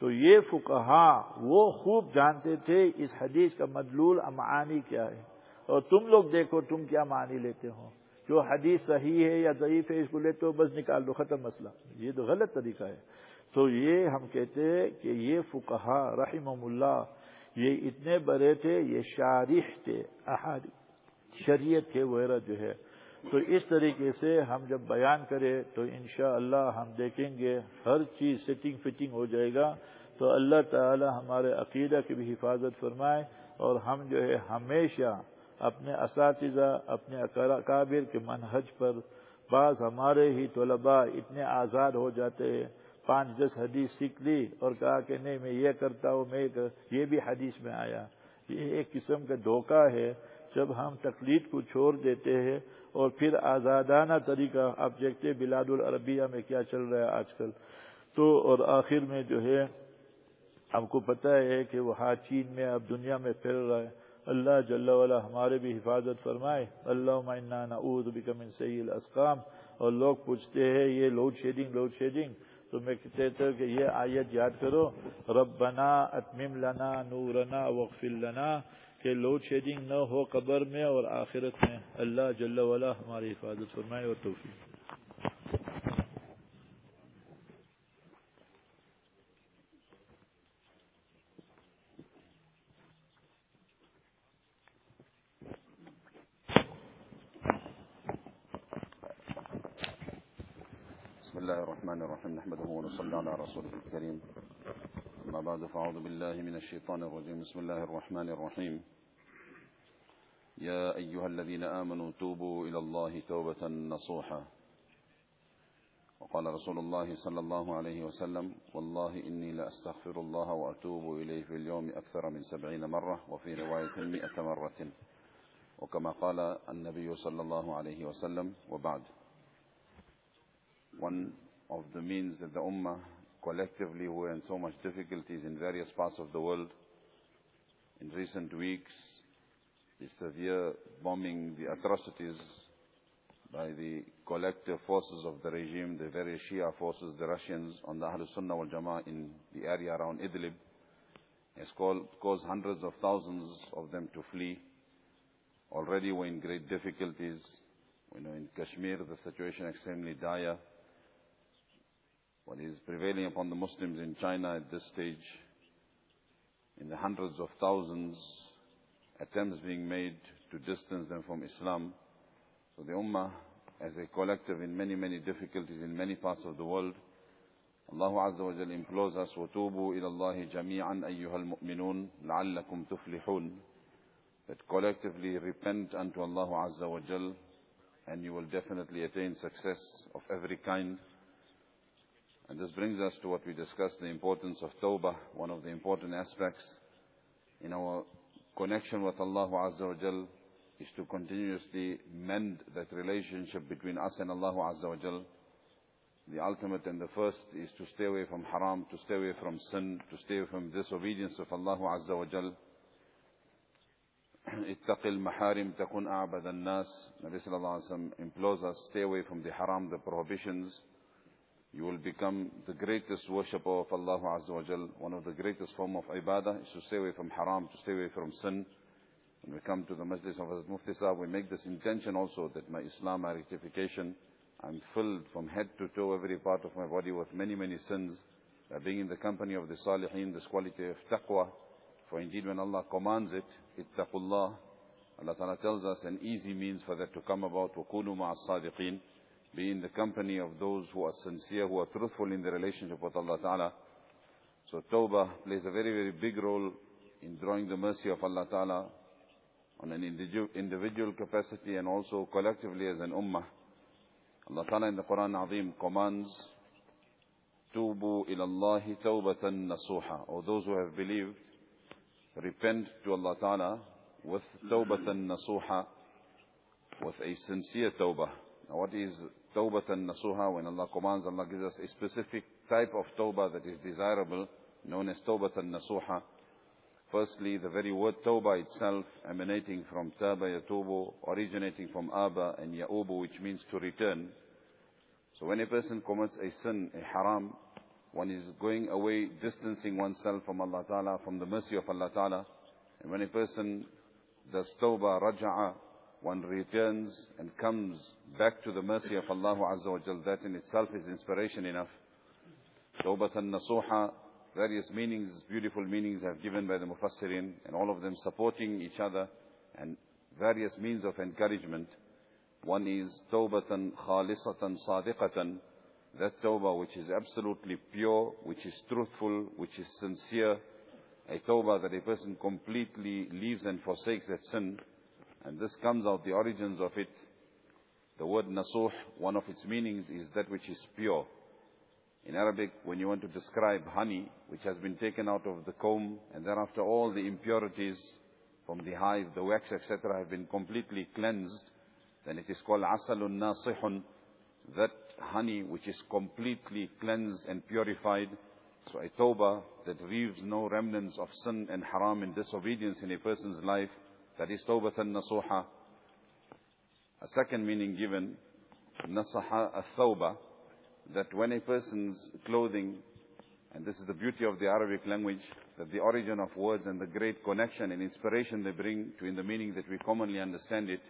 تو یہ فقہا وہ خوب جانتے تھے اس حدیث کا مدلول معانی کیا ہے۔ اور تم لوگ دیکھو تم کیا معنی لیتے ہو۔ جو حدیث صحیح ہے یا ضعیف ہے اس کو لیتے ہو بس نکال دو ختم مسئلہ۔ یہ تو غلط طریقہ ہے۔ تو یہ ہم کہتے کہ یہ فقہا رحم اللہ یہ اتنے بڑے تھے، یہ شارح تھے شریعت کے وغیرہ جو ہے۔ تو اس طریقے سے ہم جب بیان کریں تو انشاءاللہ اللہ ہم دیکھیں گے ہر چیز سیٹنگ فٹنگ ہو جائے گا۔ تو اللہ تعالی ہمارے عقیدہ کی بھی حفاظت فرمائے اور ہم جو ہے ہمیشہ اپنے اساتذہ، اپنے اکابر کے منحج پر بعض ہمارے ہی طلباء اتنے آزاد ہو جاتے ہیں۔ پانچ دس حدیث سیکھ لی اور کہا کہ نہیں میں یہ کرتا ہوں، میں یہ بھی حدیث میں آیا۔ یہ ایک قسم کا دھوکہ ہے۔ جب ہم تقلید کو چھوڑ دیتے ہیں اور پھر آزادانہ طریقہ، آپ دیکھتے بلاد العربیہ میں کیا چل رہا ہے آج کل۔ تو اور آخر میں جو ہے ہم کو پتہ ہے کہ وہ چین میں اب دنیا میں پھیل رہا ہے۔ اللہ جل والا ہمارے بھی حفاظت فرمائے۔ اللہ نعوذ بک من سیل الاسقام۔ اور لوگ پوچھتے ہیں، یہ لوڈ شیڈنگ لوڈ شیڈنگ تو میں کہتا ہوں کہ یہ آیت یاد کرو۔ ربنا اتمم لنا نورنا وغفر لنا۔ کہ لوڈ شیڈنگ نہ ہو قبر میں اور آخرت میں اللہ جل والا ہماری حفاظت فرمائے اور توفیق بسم الله الرحمن الرحيم نحمده ونصلي على رسوله الكريم أما بعد فأعوذ بالله من الشيطان الرجيم. بسم الله الرحمن الرحيم. يا أيها الذين آمنوا توبوا إلى الله توبة نصوحا وقال رسول الله صلى الله عليه وسلم والله إني لأستغفر الله وأتوب إليه في اليوم أكثر من سبعين مرة وفي رواية مئة مرة. وكما قال النبي صلى الله عليه وسلم وبعد. One of the means that the Ummah collectively who are in so much difficulties in various parts of the world in recent weeks the severe bombing, the atrocities by the collective forces of the regime, the various Shia forces, the Russians on the Ahlul Sunnah wal Jama'ah in the area around Idlib, has caused hundreds of thousands of them to flee. Already we're in great difficulties. We know in Kashmir the situation extremely dire. What is prevailing upon the Muslims in China at this stage, in the hundreds of thousands attempts being made to distance them from Islam. So the Ummah, as a collective in many, many difficulties in many parts of the world, Allah Azza wa Jal implores us, وَتُوبُوا إِلَى اللَّهِ جَمِيعًا أَيُّهَا الْمُؤْمِنُونَ لَعَلَّكُمْ تُفْلِحُونَ That collectively repent unto Allah Azza wa Jal and you will definitely attain success of every kind. And this brings us to what we discussed, the importance of tawbah, one of the important aspects in our connection with Allah Azza wa Jal is to continuously mend that relationship between us and Allah Azza wa Jal. The ultimate and the first is to stay away from haram, to stay away from sin, to stay away from disobedience of Allah Azza wa Jal. اتق المحارم تكن أعبد الناس Nabi Sallallahu Alaihi Wasallam implores us stay away from the haram, the prohibitions you will become the greatest worshipper of Allah Azza wa Jal. One of the greatest form of ibadah is to stay away from haram, to stay away from sin. When we come to the majlis of Hazrat Mufti Sahib, we make this intention also that my Islam, my rectification, I'm filled from head to toe, every part of my body with many, many sins. By being in the company of the Salihin, this quality of taqwa. For indeed when Allah commands it, ittaqullah, Allah Ta'ala tells us an easy means for that to come about, وَكُونُوا مَعَ الصَّادِقِينَ be in the company of those who are sincere, who are truthful in their relationship with Allah Ta'ala. So Tawbah plays a very, very big role in drawing the mercy of Allah Ta'ala. on an individual capacity and also collectively as an ummah. Allah Ta'ala in the Quran Azim commands, Tubu ilallahi tawbatan nasuha. Or those who have believed, repent to Allah Ta'ala with tawbatan nasuha, with a sincere tawbah. Now what is tawbatan nasuha? When Allah commands, Allah gives us a specific type of tawbah that is desirable, known as tawbatan nasuha. Firstly, the very word tawbah itself emanating from taba yatubu, originating from aba and yaubu, which means to return. So when a person commits a sin, a haram, one is going away, distancing oneself from Allah Ta'ala, from the mercy of Allah Ta'ala. And when a person does tawbah, raja'a, one returns and comes back to the mercy of Allah Azza wa Jal, that in itself is inspiration enough. Tawbatan nasuha, various meanings, beautiful meanings have given by the Mufassirin, and all of them supporting each other, and various means of encouragement. One is tawbatan khalisatan sadiqatan, that tawbah which is absolutely pure, which is truthful, which is sincere, a tawbah that a person completely leaves and forsakes that sin, and this comes out the origins of it. The word nasuh, one of its meanings is that which is pure. In Arabic, when you want to describe honey, which has been taken out of the comb, and thereafter all the impurities from the hive, the wax, etc., have been completely cleansed, then it is called asalun nasihun, that honey which is completely cleansed and purified. So a tawbah that leaves no remnants of sin and haram and disobedience in a person's life, that is tawbatan nasuha. A second meaning given, nasaha al-thawbah, that when a person's clothing, and this is the beauty of the Arabic language, that the origin of words and the great connection and inspiration they bring to in the meaning that we commonly understand it,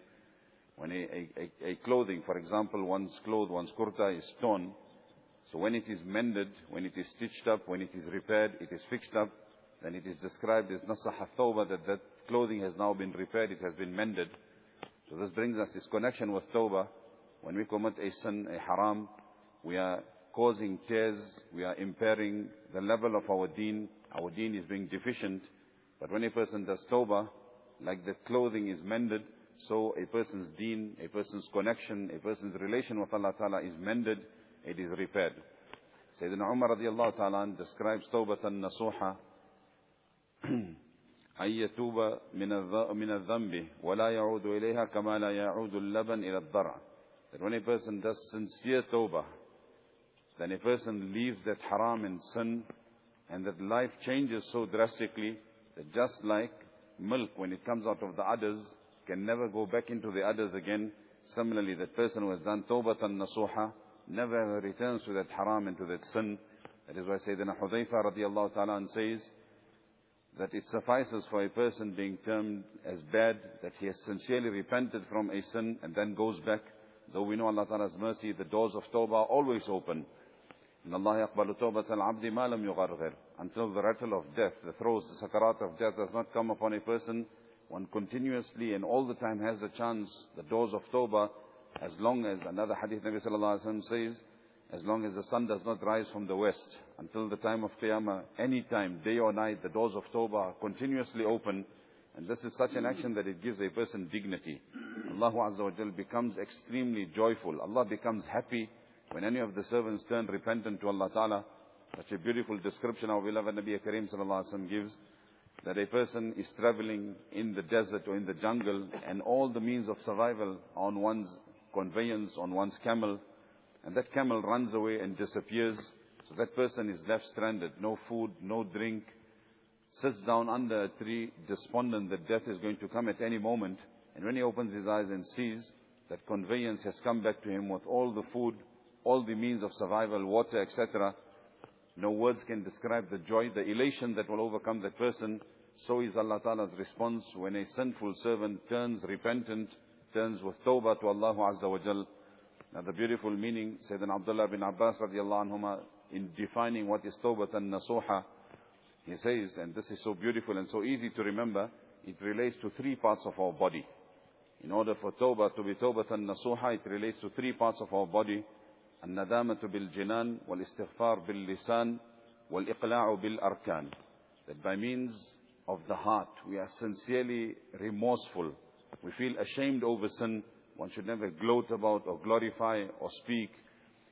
when a, a, a clothing, for example, one's cloth, one's kurta is torn, so when it is mended, when it is stitched up, when it is repaired, it is fixed up, then it is described as nasah thawbah, that that clothing has now been repaired, it has been mended. So this brings us this connection with tawbah. When we commit a sin, a haram, we are causing tears, we are impairing the level of our deen, our deen is being deficient. But when a person does tawbah, like the clothing is mended, so a person's deen, a person's connection, a person's relation with Allah Ta'ala is mended, it is repaired. Sayyidina Umar radiallahu ta'ala describes tawbatan nasuha, أن يتوب من الذنب ولا يعود إليها كما لا يعود اللبن إلى الضرع. That when a person does sincere tawbah, then a person leaves that haram and sin, and that life changes so drastically that just like milk, when it comes out of the udders, can never go back into the udders again. Similarly, that person who has done tawbatan nasuha, never ever returns to that haram and to that sin. That is why Sayyidina Hudayfa radiallahu ta'ala says, that it suffices for a person being termed as bad, that he has sincerely repented from a sin and then goes back. Though we know Allah Ta'ala's mercy, the doors of tawbah are always open. إن الله يقبل توبة العبد ما لم يغرغر until the rattle of death, the throes, the sakarat of death does not come upon a person, one continuously and all the time has a chance, the doors of tawbah, as long as another hadith Nabi sallallahu alaihi wasallam says, as long as the sun does not rise from the west until the time of Qiyamah, any time, day or night, the doors of Tawbah are continuously open. And this is such an action that it gives a person dignity. Allah Azza wa Jal becomes extremely joyful. Allah becomes happy when any of the servants turn repentant to Allah Ta'ala. Such a beautiful description our beloved Nabi Kareem Sallallahu Alaihi Wasallam gives. That a person is traveling in the desert or in the jungle and all the means of survival on one's conveyance, on one's camel, and that camel runs away and disappears. So that person is left stranded, no food, no drink, sits down under a tree, despondent that death is going to come at any moment. And when he opens his eyes and sees that conveyance has come back to him with all the food, all the means of survival, water, etc., no words can describe the joy, the elation that will overcome that person. So is Allah Ta'ala's response when a sinful servant turns repentant, turns with tawbah to Allah Azza wa Jal, now the beautiful meaning, Sayyidina Abdullah bin Abbas radiallahu anhuma, in defining what is tawbah and nasuha, he says, and this is so beautiful and so easy to remember, it relates to three parts of our body. In order for tawbah to be tawbah and nasuha, it relates to three parts of our body. الندامة بالجنان والاستغفار باللسان والإقلاع بالأركان. That by means of the heart. We are sincerely remorseful. We feel ashamed over sin. One should never gloat about or glorify or speak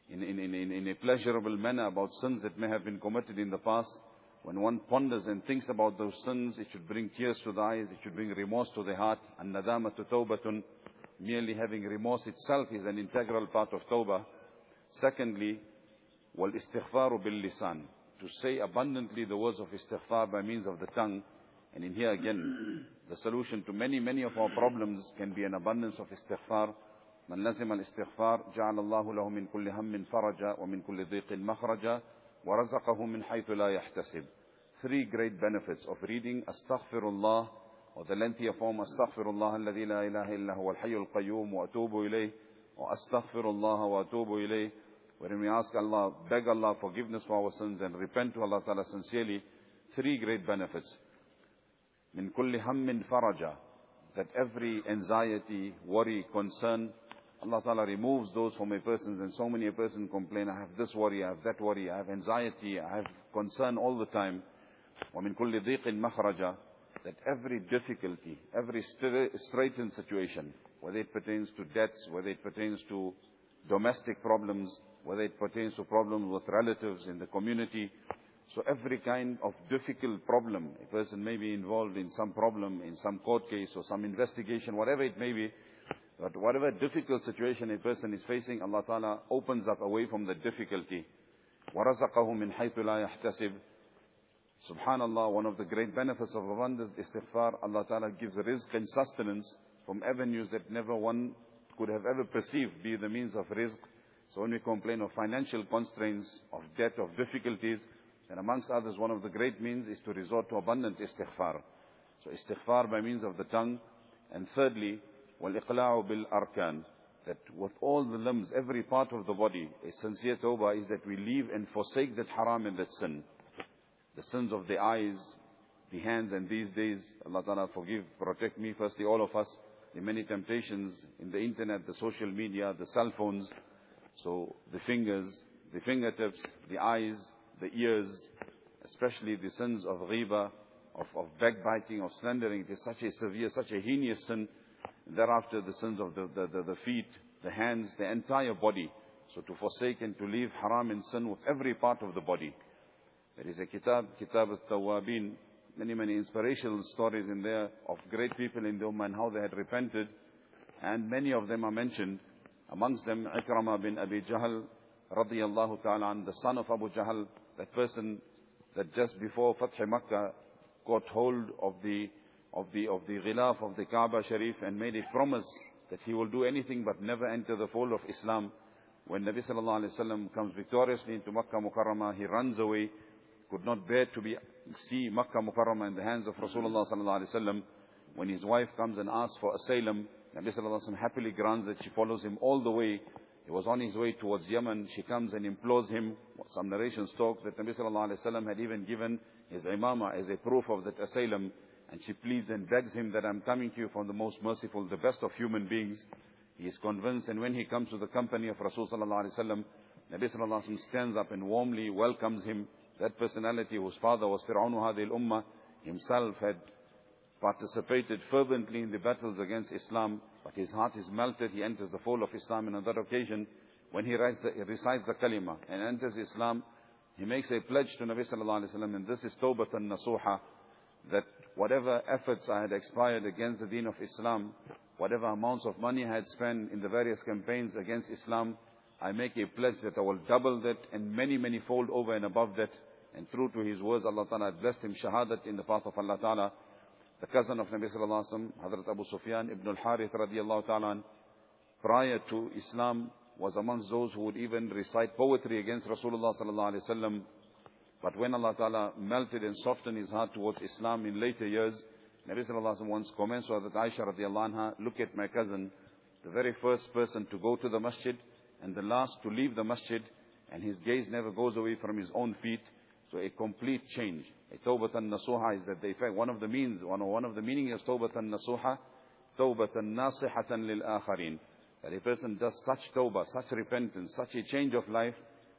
in, in, in, in a pleasurable manner about sins that may have been committed in the past. When one ponders and thinks about those sins, it should bring tears to the eyes, it should bring remorse to the heart. And nadamatu tawbatun, merely having remorse itself is an integral part of tawbah. Secondly, wal istighfaru bil lisan, to say abundantly the words of istighfar by means of the tongue. And in here again, the solution to many, many of our problems can be an abundance of istighfar. من لزم الاستغفار جعل الله له من كل هم فرجا ومن كل ضيق مخرجا ورزقه من حيث لا يحتسب three great benefits of reading astaghfirullah or the lengthier form astaghfirullah الذي لا إله إلا هو الحي القيوم وأتوب إليه or astaghfirullah وأتوب إليه wherein we ask Allah, beg Allah forgiveness for our sins and repent to Allah Ta'ala sincerely, three great benefits. من كل هم فرجا that every anxiety, worry, concern, Allah Ta'ala removes those from a person and so many a person complain, I have this worry, I have that worry, I have anxiety, I have concern all the time. وَمِن كُلِّ ضِيقٍ مَخْرَجًا That every difficulty, every straitened situation, whether it pertains to debts, whether it pertains to domestic problems, whether it pertains to problems with relatives in the community. So every kind of difficult problem, a person may be involved in some problem, in some court case or some investigation, whatever it may be, but whatever difficult situation a person is facing, Allah Ta'ala opens up away from the difficulty. وَرَزَقَهُ مِنْ حَيْثُ لَا يَحْتَسِبُ Subhanallah, one of the great benefits of abundance istighfar, Allah Ta'ala gives rizq and sustenance from avenues that never one could have ever perceived be the means of rizq. So when we complain of financial constraints, of debt, of difficulties, and amongst others, one of the great means is to resort to abundant istighfar. So istighfar by means of the tongue. And thirdly, وَالْإِقْلَاعُ بِالْأَرْكَانِ That with all the limbs, every part of the body, a sincere tawbah is that we leave and forsake that haram and that sin. The sins of the eyes, the hands, and these days, Allah Ta'ala forgive, protect me, firstly all of us, the many temptations in the internet, the social media, the cell phones. So the fingers, the fingertips, the eyes, the ears, especially the sins of riba, of, of backbiting, of slandering. It is such a severe, such a heinous sin. Thereafter, the sins of the, the, the, the feet, the hands, the entire body. So to forsake and to leave haram and sin with every part of the body. There is a kitab, Kitab al-Tawabin, many, many inspirational stories in there of great people in the Ummah and how they had repented. And many of them are mentioned. Amongst them, Ikrama bin Abi Jahl, radiyallahu ta'ala, the son of Abu Jahl, that person that just before Fath Makkah got hold of the of the of the ghilaf of the Kaaba Sharif and made a promise that he will do anything but never enter the fold of Islam. When Nabi sallallahu alaihi wasallam comes victoriously into Makkah Mukarramah, he runs away, could not bear to be see Makkah Mukarramah in the hands of Rasulullah sallallahu alaihi wasallam. When his wife comes and asks for asylum, Nabi sallallahu alaihi wasallam happily grants that she follows him all the way. He was on his way towards Yemen. She comes and implores him. Some narrations talk that Nabi sallallahu alaihi wasallam had even given his imama as a proof of that asylum. And she pleads and begs him that I'm coming to you from the most merciful, the best of human beings. He is convinced and when he comes to the company of Rasul sallallahu alaihi wasallam, Nabi sallallahu alaihi wasallam stands up and warmly welcomes him. That personality whose father was Fir'aunu Hadil Ummah himself had participated fervently in the battles against Islam, but his heart is melted. He enters the fold of Islam and on that occasion, when he, the, he recites the kalima and enters Islam, he makes a pledge to Nabi sallallahu alaihi wasallam, and this is tawbatan nasuha, that whatever efforts I had expired against the deen of Islam, whatever amounts of money I had spent in the various campaigns against Islam, I make a pledge that I will double that and many, many fold over and above that. And true to his words, Allah Ta'ala blessed him shahadat in the path of Allah Ta'ala. The cousin of Nabi Sallallahu Alaihi Wasallam, Hazrat Abu Sufyan ibn al-Harith radiallahu ta'ala, prior to Islam, was amongst those who would even recite poetry against Rasulullah Sallallahu Alaihi Wasallam. But when Allah Ta'ala melted and softened his heart towards Islam in later years, Nabi Sallallahu Alaihi Wasallam once comments to Hazrat Aisha radiallahu anha, look at my cousin, the very first person to go to the masjid and the last to leave the masjid, and his gaze never goes away from his own feet. So a complete change. Tawbatan nasuha is that the effect, one of the means, one, one of the meaning is tawbatan nasuha, tawbatan nasihatan lil akharin. That a person does such tawbah, such repentance, such a change of life,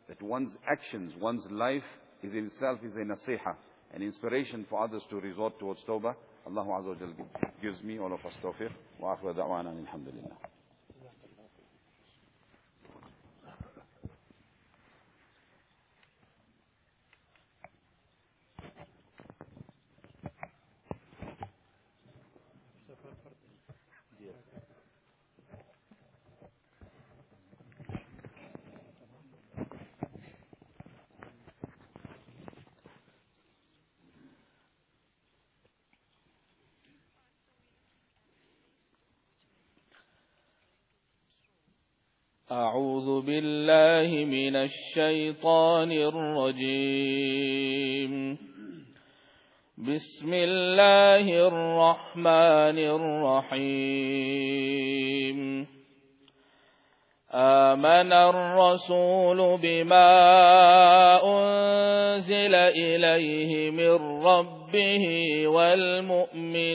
that one's actions, one's life is in itself is a nasiha. an inspiration for others to resort towards Tawbah. Allah Azza wa Jal gives me all of us tawfiq. Wa akhwa da'wana alhamdulillah. أعوذ بالله من الشيطان الرجيم. بسم الله الرحمن الرحيم. آمن الرسول بما أنزل إليه من ربه والمؤمنون.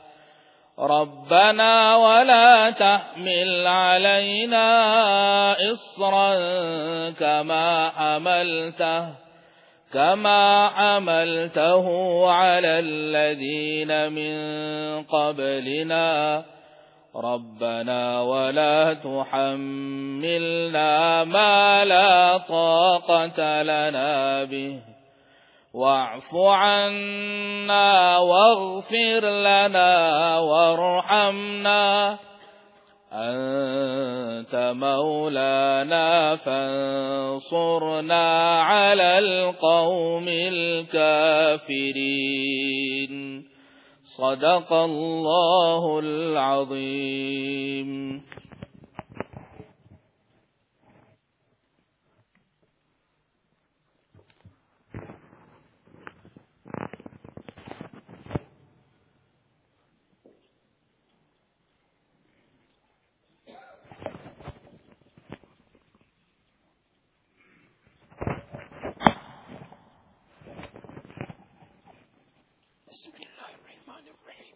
ربنا ولا تحمل علينا إصرا كما حملته كما حملته على الذين من قبلنا. ربنا ولا تحملنا ما لا طاقة لنا به. واعف عنا واغفر لنا وارحمنا. أنت مولانا فانصرنا على القوم الكافرين. صدق الله العظيم بسم الله الرحمن الرحيم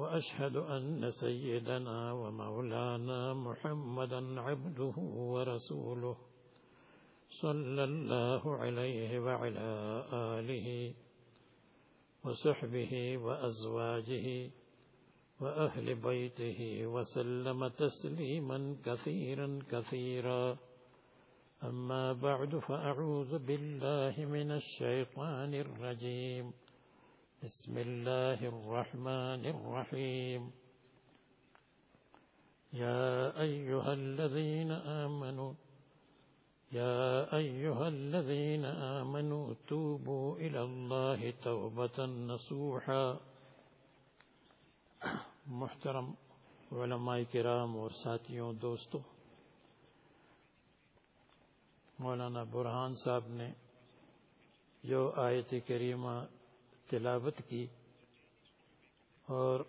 وأشهد أن سيدنا ومولانا محمدا عبده ورسوله صلى الله عليه وعلى آله وصحبه وأزواجه وأهل بيته وسلم تسليما كثيرا كثيرا. أما بعد فأعوذ بالله من الشيطان الرجيم. بسم الله الرحمن الرحيم. يا أيها الذين آمنوا يا أيها الذين آمنوا توبوا إلى الله توبة نصوحا. محترم علماء کرام اور ساتھیوں دوستوں مولانا برہان صاحب نے جو آیت کریمہ تلاوت کی اور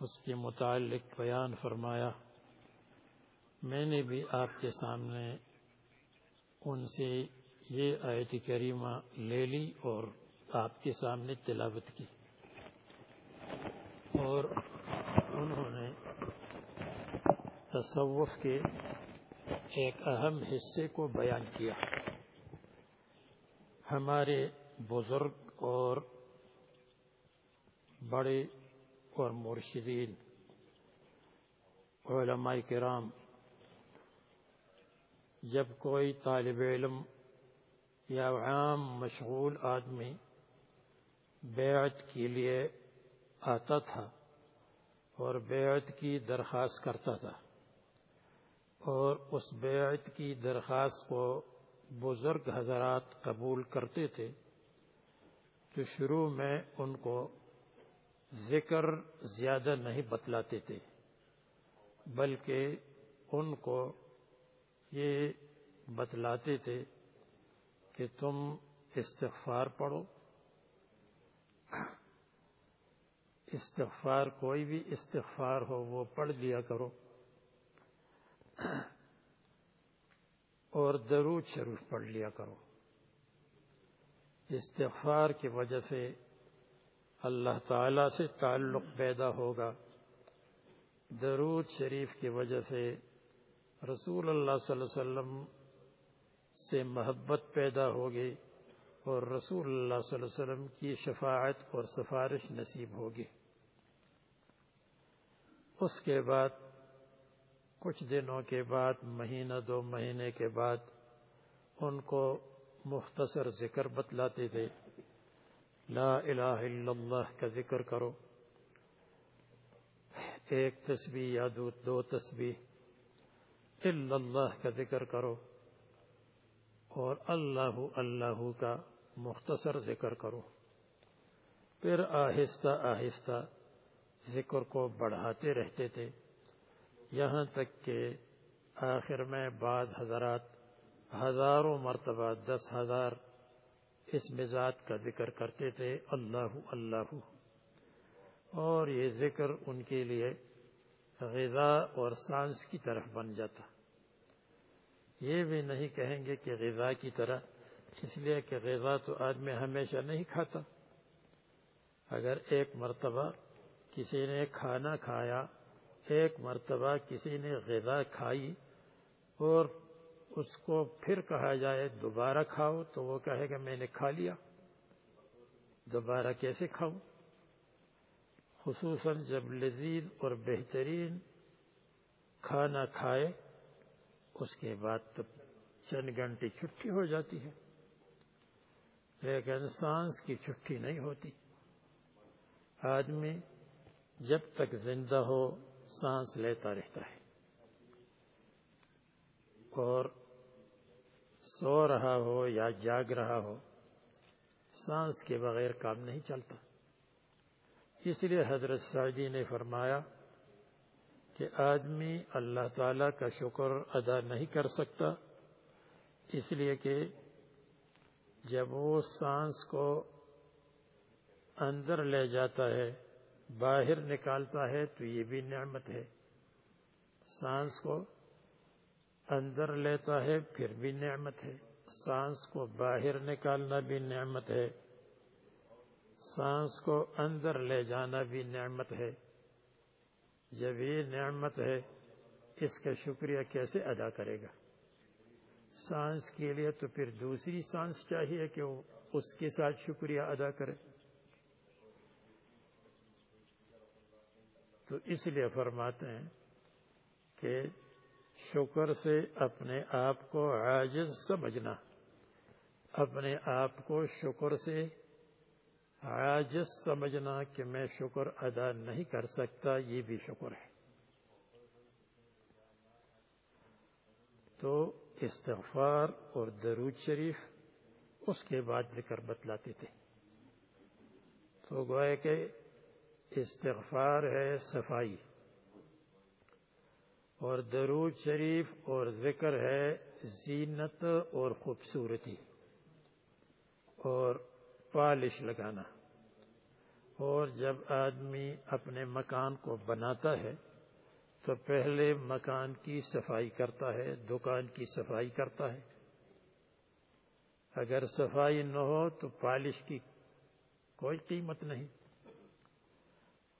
اس کے متعلق بیان فرمایا۔ میں نے بھی آپ کے سامنے ان سے یہ آیت کریمہ لے لی اور آپ کے سامنے تلاوت کی۔ اور انہوں نے تصوف کے ایک اہم حصے کو بیان کیا۔ ہمارے بزرگ اور بڑے اور مرشدین، علماء کرام، جب کوئی طالب علم یا عام مشغول آدمی بیعت کے لیے آتا تھا اور بیعت کی درخواست کرتا تھا اور اس بیعت کی درخواست کو بزرگ حضرات قبول کرتے تھے تو شروع میں ان کو ذکر زیادہ نہیں بتلاتے تھے، بلکہ ان کو یہ بتلاتے تھے کہ تم استغفار پڑھو۔ استغفار، کوئی بھی استغفار ہو، وہ پڑھ لیا کرو۔ اور درود شریف پڑھ لیا کرو۔ استغفار کی وجہ سے اللہ تعالی سے تعلق پیدا ہوگا۔ درود شریف کی وجہ سے رسول اللہ صلی اللہ علیہ وسلم سے محبت پیدا ہوگی اور رسول اللہ صلی اللہ علیہ وسلم کی شفاعت اور سفارش نصیب ہوگی۔ اس کے بعد، کچھ دنوں کے بعد، مہینہ دو مہینے کے بعد، ان کو مختصر ذکر بتلاتے تھے۔ لا الہ الا اللہ کا ذکر کرو۔ ایک تسبیح یا دو دو تسبیح۔ الا اللہ کا ذکر کرو۔ اور اللہ اللہ کا مختصر ذکر کرو۔ پھر آہستہ آہستہ ذکر کو بڑھاتے رہتے تھے۔ یہاں تک کہ آخر میں بعض حضرات ہزاروں مرتبہ دس ہزار اس مزاج کا ذکر کرتے تھے، اللہ اللہ۔ اور یہ ذکر ان کے لیے غذا اور سانس کی طرف بن جاتا۔ یہ بھی نہیں کہیں گے کہ غذا کی طرح، اس لیے کہ غذا تو آدمی ہمیشہ نہیں کھاتا۔ اگر ایک مرتبہ کسی نے کھانا کھایا، ایک مرتبہ کسی نے غذا کھائی اور اس کو پھر کہا جائے دوبارہ کھاؤ، تو وہ کہے گا میں نے کھا لیا۔ دوبارہ کیسے کھاؤں؟ خصوصاً جب لذیذ اور بہترین کھانا کھائے، اس کے بعد تو چند گھنٹے چھٹی ہو جاتی ہے۔ لیکن سانس کی چھٹی نہیں ہوتی۔ آدمی جب تک زندہ ہو، سانس لیتا رہتا ہے۔ اور سو رہا ہو یا جاگ رہا ہو، سانس کے بغیر کام نہیں چلتا۔ اس لیے حضرت سعدی نے فرمایا کہ آدمی اللہ تعالی کا شکر ادا نہیں کر سکتا، اس لیے کہ جب وہ سانس کو اندر لے جاتا ہے، باہر نکالتا ہے تو یہ بھی نعمت ہے۔ سانس کو اندر لیتا ہے، پھر بھی نعمت ہے۔ سانس کو باہر نکالنا بھی نعمت ہے۔ سانس کو اندر لے جانا بھی نعمت ہے۔ جب یہ نعمت ہے، اس کا شکریہ کیسے ادا کرے گا؟ سانس کے لیے تو پھر دوسری سانس چاہیے کہ وہ اس کے ساتھ شکریہ ادا کرے۔ تو اس لیے فرماتے ہیں کہ شکر سے اپنے آپ کو عاجز سمجھنا۔ اپنے آپ کو شکر سے عاجز سمجھنا کہ میں شکر ادا نہیں کر سکتا، یہ بھی شکر ہے۔ تو استغفار اور درود شریف اس کے بعد ذکر بتلاتے تھے۔ تو گوئے کہ استغفار ہے، صفائی۔ اور درود شریف اور ذکر ہے زینت اور خوبصورتی اور پالش لگانا اور جب آدمی اپنے مکان کو بناتا ہے تو پہلے مکان کی صفائی کرتا ہے، دکان کی صفائی کرتا ہے۔ اگر صفائی نہ ہو تو پالش کی کوئی قیمت نہیں۔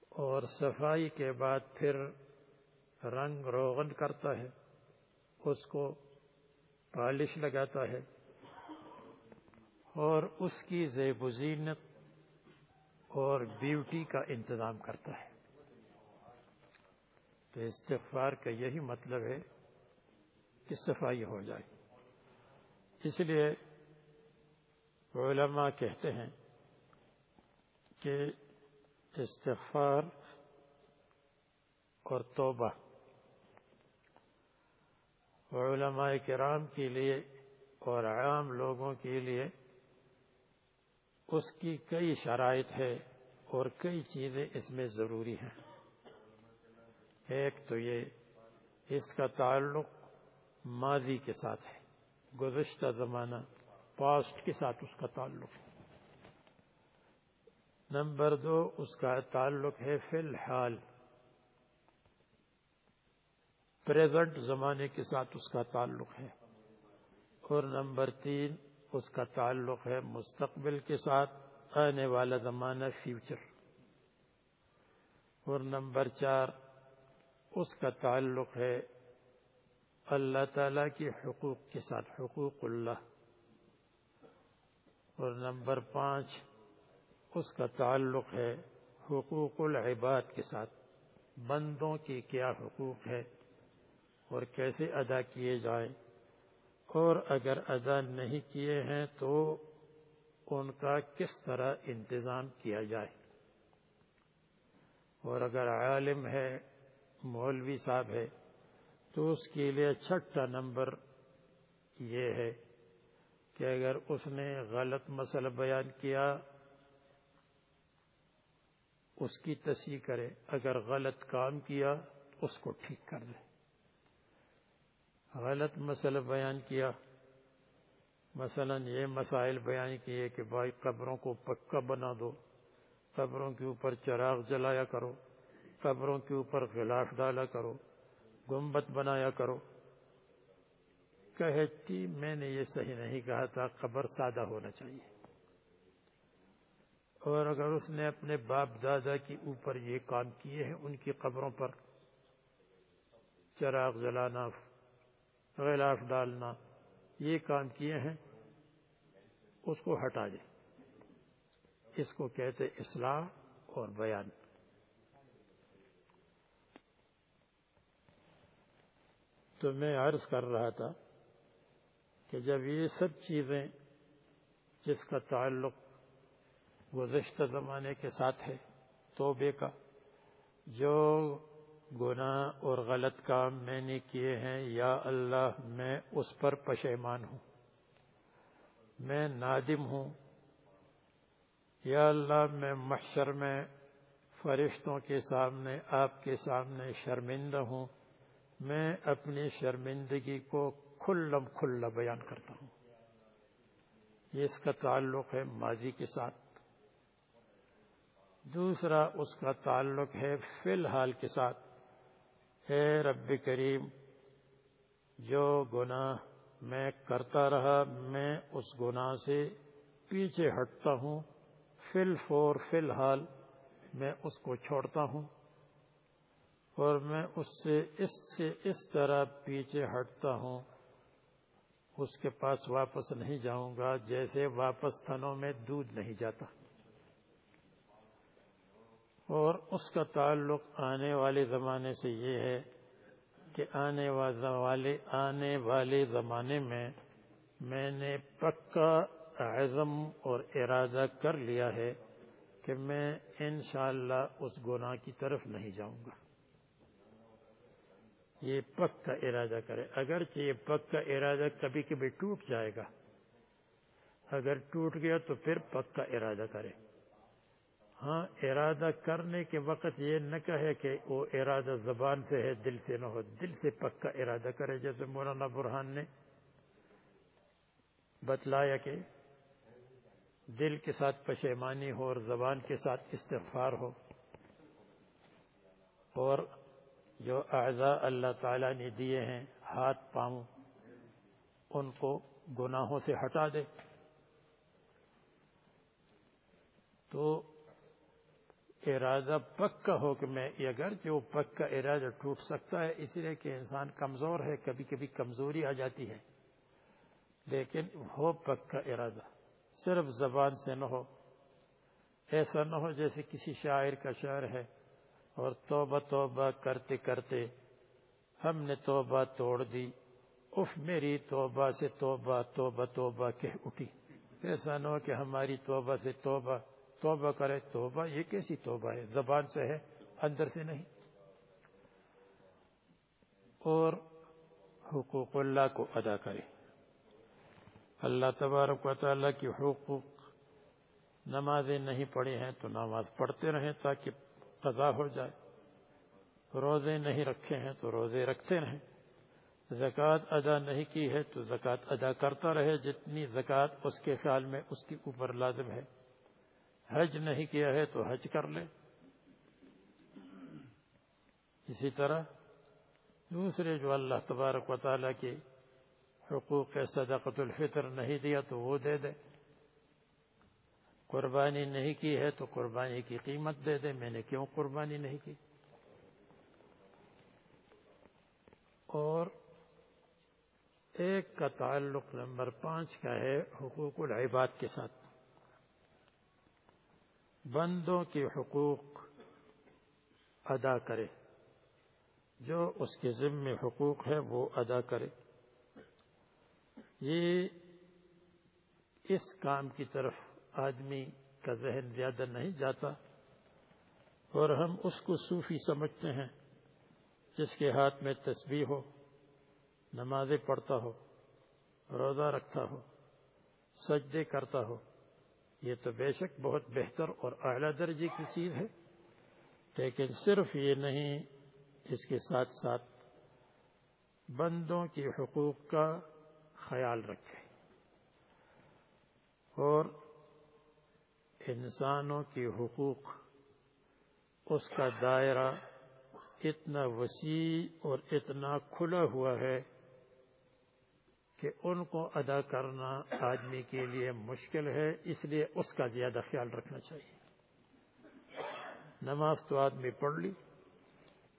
اور صفائی کے بعد پھر رنگ روغن کرتا ہے، اس کو پالش لگاتا ہے اور اس کی زیب و زینت اور بیوٹی کا انتظام کرتا ہے۔ تو استغفار کا یہی مطلب ہے کہ صفائی ہو جائے۔ اس لیے علماء کہتے ہیں کہ استغفار اور توبہ علماء کرام کے لیے اور عام لوگوں کے لیے اس کی کئی شرائط ہے اور کئی چیزیں اس میں ضروری ہیں۔ ایک تو یہ اس کا تعلق ماضی کے ساتھ ہے، گزشتہ زمانہ پاسٹ کے ساتھ اس کا تعلق ہے۔ نمبر دو، اس کا تعلق ہے فی الحال۔ پریزنٹ زمانے کے ساتھ اس کا تعلق ہے۔ اور نمبر تین، اس کا تعلق ہے مستقبل کے ساتھ آنے والا زمانہ فیوچر اور نمبر چار، اس کا تعلق ہے اللہ تعالی کی حقوق کے ساتھ، حقوق اللہ۔ اور نمبر پانچ، اس کا تعلق ہے حقوق العباد کے ساتھ۔ بندوں کی کیا حقوق ہے اور کیسے ادا کیے جائیں۔ اور اگر ادا نہیں کیے ہیں تو ان کا کس طرح انتظام کیا جائے۔ اور اگر عالم ہے، مولوی صاحب ہے، تو اس کے لیے چھٹا نمبر یہ ہے کہ اگر اس نے غلط مسئلہ بیان کیا، اس کی تصحیح کرے۔ اگر غلط کام کیا، اس کو ٹھیک کر دے۔ غلط مسئلہ بیان کیا۔ مثلا یہ مسائل بیان کیے کہ بھائی قبروں کو پکا بنا دو، قبروں کے اوپر چراغ جلایا کرو، قبروں کے اوپر غلاف ڈالا کرو گنبت بنایا کرو۔ کہتی میں نے یہ صحیح نہیں کہا تھا، قبر سادہ ہونا چاہیے۔ اور اگر اس نے اپنے باپ دادا کے اوپر یہ کام کیے ہیں، ان کی قبروں پر چراغ جلانا غلاف ڈالنا، یہ کام کیے ہیں، اس کو ہٹا دیں اس کو کہتے اصلاح اور بیان۔ تو میں عرض کر رہا تھا کہ جب یہ سب چیزیں جس کا تعلق گزشتہ زمانے کے ساتھ ہے، توبے کا، جو گناہ اور غلط کام میں نے کیے ہیں، یا اللہ، میں اس پر پشیمان ہوں۔ میں نادم ہوں۔ یا اللہ، میں محشر، میں فرشتوں کے سامنے، آپ کے سامنے شرمندہ ہوں۔ میں اپنی شرمندگی کو کھلم کھلا بیان کرتا ہوں۔ یہ اس کا تعلق ہے ماضی کے ساتھ۔ دوسرا اس کا تعلق ہے فی الحال کے ساتھ۔ اے رب کریم، جو گناہ میں کرتا رہا، میں اس گناہ سے پیچھے ہٹتا ہوں۔ فل فور فی الحال میں اس کو چھوڑتا ہوں اور میں اس سے اس سے اس طرح پیچھے ہٹتا ہوں۔ اس کے پاس واپس نہیں جاؤں گا، جیسے واپس تھنوں میں دودھ نہیں جاتا۔ اور اس کا تعلق آنے والے زمانے سے یہ ہے کہ آنے والے آنے والے زمانے میں میں نے پکا عزم اور ارادہ کر لیا ہے کہ میں انشاءاللہ اس گناہ کی طرف نہیں جاؤں گا۔ یہ پکا ارادہ کرے۔ اگرچہ یہ پکا ارادہ کبھی کبھی ٹوٹ جائے گا۔ اگر ٹوٹ گیا تو پھر پکا ارادہ کرے۔ ہاں ارادہ کرنے کے وقت یہ نہ کہے کہ وہ ارادہ زبان سے ہے، دل سے نہ ہو، دل سے پکا ارادہ کرے، جیسے مولانا برہان نے بتلایا کہ دل کے ساتھ پشیمانی ہو اور زبان کے ساتھ استغفار ہو۔ اور جو اعضاء اللہ تعالیٰ نے دیے ہیں، ہاتھ، پاؤں، ان کو گناہوں سے ہٹا دے۔ تو ارادہ پکا ہو کہ میں اگر جو پکا ارادہ ٹوٹ سکتا ہے اس لیے کہ انسان کمزور ہے، کبھی کبھی کمزوری آ جاتی ہے۔ لیکن ہو پکا ارادہ صرف زبان سے نہ ہو، ایسا نہ ہو جیسے کسی شاعر کا شعر ہے، اور توبہ توبہ کرتے کرتے ہم نے توبہ توڑ دی، اف میری توبہ سے توبہ توبہ توبہ کہہ اٹھی۔ ایسا نہ ہو کہ ہماری توبہ سے توبہ توبہ کرے، توبہ، یہ کیسی توبہ ہے؟ زبان سے ہے، اندر سے نہیں۔ اور حقوق اللہ کو ادا کرے۔ اللہ تبارک و تعالیٰ کی حقوق نمازیں نہیں پڑھی ہیں تو نماز پڑھتے رہیں تاکہ قضا ہو جائے۔ روزے نہیں رکھے ہیں تو روزے رکھتے رہیں۔ زکوٰۃ ادا نہیں کی ہے تو زکوٰۃ ادا کرتا رہے، جتنی زکوٰۃ اس کے خیال میں اس کے اوپر لازم ہے۔ حج نہیں کیا ہے تو حج کر لے۔ اسی طرح دوسرے جو اللہ تبارک و تعالیٰ کے حقوق صدقۃ الفطر نہیں دیا تو وہ دے دے۔ قربانی نہیں کی ہے تو قربانی کی قیمت دے دے۔ میں نے کیوں قربانی نہیں کی؟ اور ایک کا تعلق نمبر پانچ کا ہے حقوق العباد کے ساتھ۔ بندوں کے حقوق ادا کرے۔ جو اس کے ذمے حقوق ہے وہ ادا کرے۔ یہ اس کام کی طرف آدمی کا ذہن زیادہ نہیں جاتا اور ہم اس کو صوفی سمجھتے ہیں، جس کے ہاتھ میں تسبیح ہو، نمازیں پڑھتا ہو، روزہ رکھتا ہو، سجدے کرتا ہو۔ یہ تو بے شک بہت بہتر اور اعلیٰ درجے کی چیز ہے، لیکن صرف یہ نہیں، اس کے ساتھ ساتھ بندوں کے حقوق کا خیال رکھے اور انسانوں کے حقوق، اس کا دائرہ اتنا وسیع اور اتنا کھلا ہوا ہے کہ ان کو ادا کرنا آدمی کے لیے مشکل ہے، اس لیے اس کا زیادہ خیال رکھنا چاہیے۔ نماز تو آدمی پڑھ لی،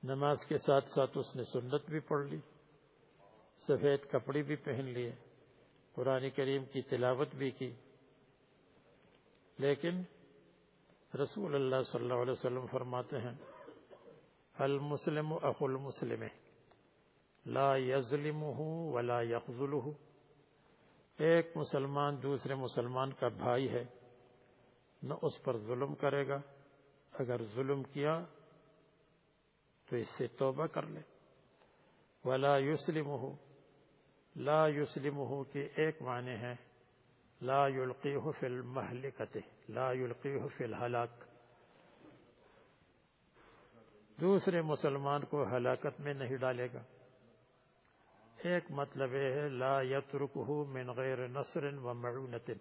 نماز کے ساتھ ساتھ اس نے سنت بھی پڑھ لی، سفید کپڑے بھی پہن لیے، قرآن کریم کی تلاوت بھی کی۔ لیکن رسول اللہ صلی اللہ علیہ وسلم فرماتے ہیں، المسلم اخو المسلم لا یظلمہ ولا یخذلہ ایک مسلمان دوسرے مسلمان کا بھائی ہے، نہ اس پر ظلم کرے گا۔ اگر ظلم کیا تو اس سے توبہ کر لے۔ ولا یسلمہ لا یسلمہ کے ایک معنی ہے، لا يلقيه في المهلكة لا يلقيه في الهلاك دوسرے مسلمان کو ہلاکت میں نہیں ڈالے گا۔ ایک مطلب یہ ہے، لا يتركه من غیر نصر و معونت.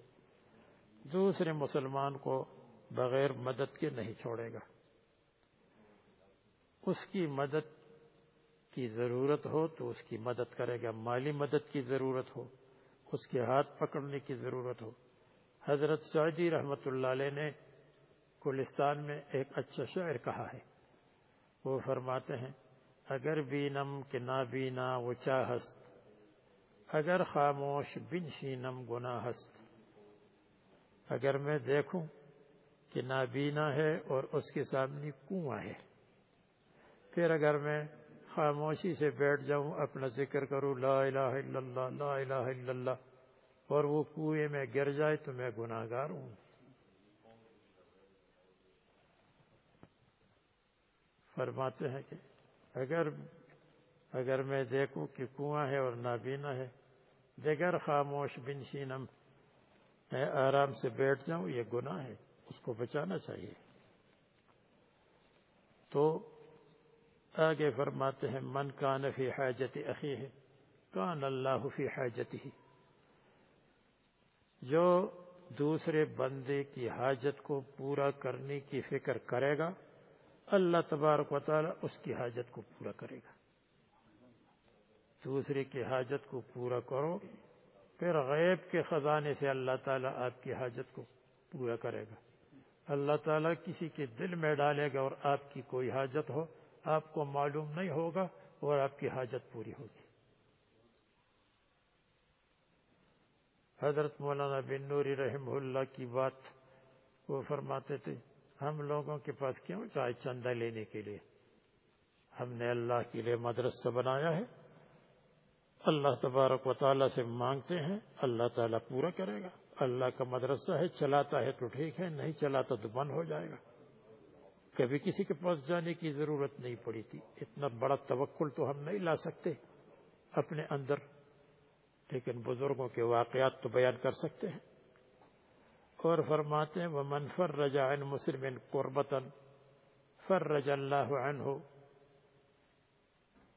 دوسرے مسلمان کو بغیر مدد کے نہیں چھوڑے گا۔ اس کی مدد کی ضرورت ہو تو اس کی مدد کرے گا۔ مالی مدد کی ضرورت ہو، اس کے ہاتھ پکڑنے کی ضرورت ہو۔ حضرت سعودی رحمت اللہ علیہ نے کلستان میں ایک اچھا شعر کہا ہے۔ وہ فرماتے ہیں اگر بینم کہ نہ بینا وہ چاہست اگر خاموش بن شینم گناہ ہست۔ اگر میں دیکھوں کہ نابینا ہے اور اس کے سامنے کنواں ہے، پھر اگر میں خاموشی سے بیٹھ جاؤں، اپنا ذکر کروں لا الہ الا اللہ، لا الہ الا اللہ، اور وہ کنویں میں گر جائے تو میں گناہ گار ہوں۔ فرماتے ہیں کہ اگر اگر میں دیکھوں کہ کنواں ہے اور نابینا ہے بغیر خاموش بن شینم، میں آرام سے بیٹھ جاؤں، یہ گناہ ہے، اس کو بچانا چاہیے۔ تو آگے فرماتے ہیں، من کان فی حاجت اخی ہے کان اللہ فی حاجت ہی جو دوسرے بندے کی حاجت کو پورا کرنے کی فکر کرے گا اللہ تبارک و تعالی اس کی حاجت کو پورا کرے گا۔ دوسرے کی حاجت کو پورا کرو، پھر غیب کے خزانے سے اللہ تعالیٰ آپ کی حاجت کو پورا کرے گا۔ اللہ تعالیٰ کسی کے دل میں ڈالے گا اور آپ کی کوئی حاجت ہو، آپ کو معلوم نہیں ہوگا اور آپ کی حاجت پوری ہوگی۔ حضرت مولانا بن نوری رحم اللہ کی بات وہ فرماتے تھے ہم لوگوں کے پاس کیوں چاہے چندہ لینے کے لیے؟ ہم نے اللہ کے لیے مدرسہ بنایا ہے۔ اللہ تبارک و تعالیٰ سے مانگتے ہیں، اللہ تعالیٰ پورا کرے گا۔ اللہ کا مدرسہ ہے، چلاتا ہے تو ٹھیک ہے، نہیں چلاتا تو بند ہو جائے گا۔ کبھی کسی کے پاس جانے کی ضرورت نہیں پڑی تھی۔ اتنا بڑا توکل تو ہم نہیں لا سکتے اپنے اندر، لیکن بزرگوں کے واقعات تو بیان کر سکتے ہیں۔ اور فرماتے ہیں وہ منفر رجا مسلم قربتاً فر اللہ عنہ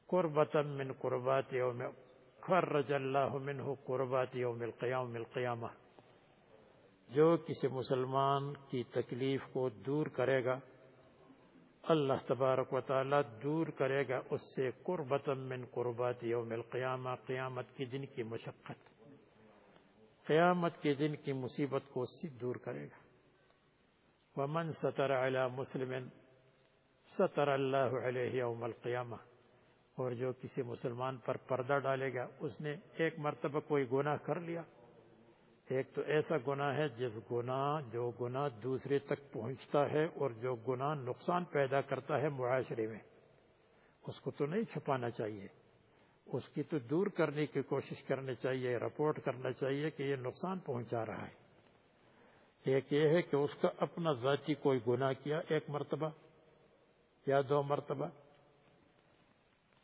قربتاً من قربات یوم فرج اللہ منہ قربات یوم القیام القیامہ جو کسی مسلمان کی تکلیف کو دور کرے گا، اللہ تبارک و تعالی دور کرے گا اس سے قربت من قربات یوم القیامہ، قیامت کے دن کی مشقت۔ قیامت کے دن کی مصیبت کو اس سے دور کرے گا۔ ومن ستر علی مسلم ستر اللہ علیہ یوم القیامہ اور جو کسی مسلمان پر پردہ ڈالے گا، اس نے ایک مرتبہ کوئی گناہ کر لیا۔ ایک تو ایسا گناہ ہے جس گناہ، جو گناہ دوسرے تک پہنچتا ہے اور جو گناہ نقصان پیدا کرتا ہے معاشرے میں، اس کو تو نہیں چھپانا چاہیے۔ اس کی تو دور کرنے کی کوشش کرنی چاہیے، رپورٹ کرنا چاہیے کہ یہ نقصان پہنچا رہا ہے۔ ایک یہ ہے کہ اس کا اپنا ذاتی کوئی گناہ کیا، ایک مرتبہ یا دو مرتبہ۔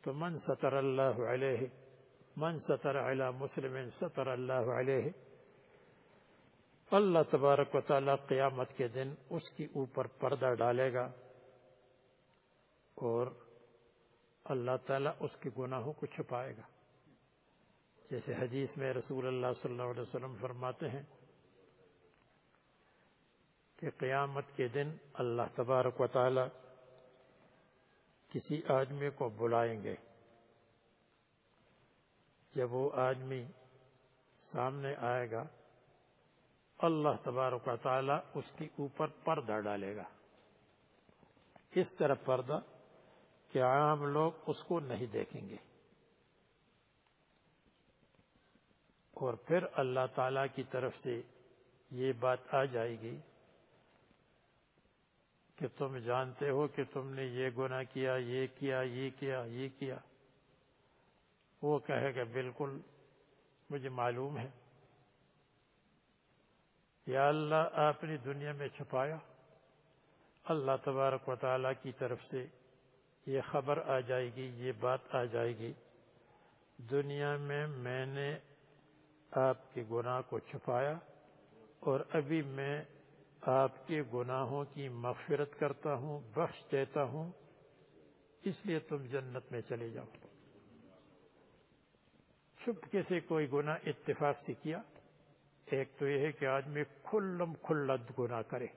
تو من سطر اللہ علیہ، من سطر علی مسلم سطر اللہ علیہ۔ اللہ تبارک و تعالی قیامت کے دن اس کی اوپر پردہ ڈالے گا اور اللہ تعالیٰ اس کے گناہوں کو چھپائے گا۔ جیسے حدیث میں رسول اللہ صلی اللہ علیہ وسلم فرماتے ہیں کہ قیامت کے دن اللہ تبارک و تعالی کسی آدمی کو بلائیں گے۔ جب وہ آدمی سامنے آئے گا، اللہ تبارک و تعالی اس کے اوپر پردہ ڈالے گا۔ اس طرح پردہ کہ عام لوگ اس کو نہیں دیکھیں گے۔ اور پھر اللہ تعالی کی طرف سے یہ بات آ جائے گی کہ تم جانتے ہو کہ تم نے یہ گناہ کیا، یہ کیا یہ کیا یہ کیا۔ وہ کہے گا بالکل مجھے معلوم ہے۔ یا اللہ، آپ نے دنیا میں چھپایا۔ اللہ تبارک و تعالیٰ کی طرف سے یہ خبر آ جائے گی، یہ بات آ جائے گی۔ دنیا میں میں نے آپ کے گناہ کو چھپایا اور ابھی میں آپ کے گناہوں کی مغفرت کرتا ہوں، بخش دیتا ہوں۔ اس لیے تم جنت میں چلے جاؤ۔ چھپ سے کوئی گناہ اتفاق سے کیا؟ ایک تو یہ ہے کہ آدمی کھلم کھلا گناہ کرے۔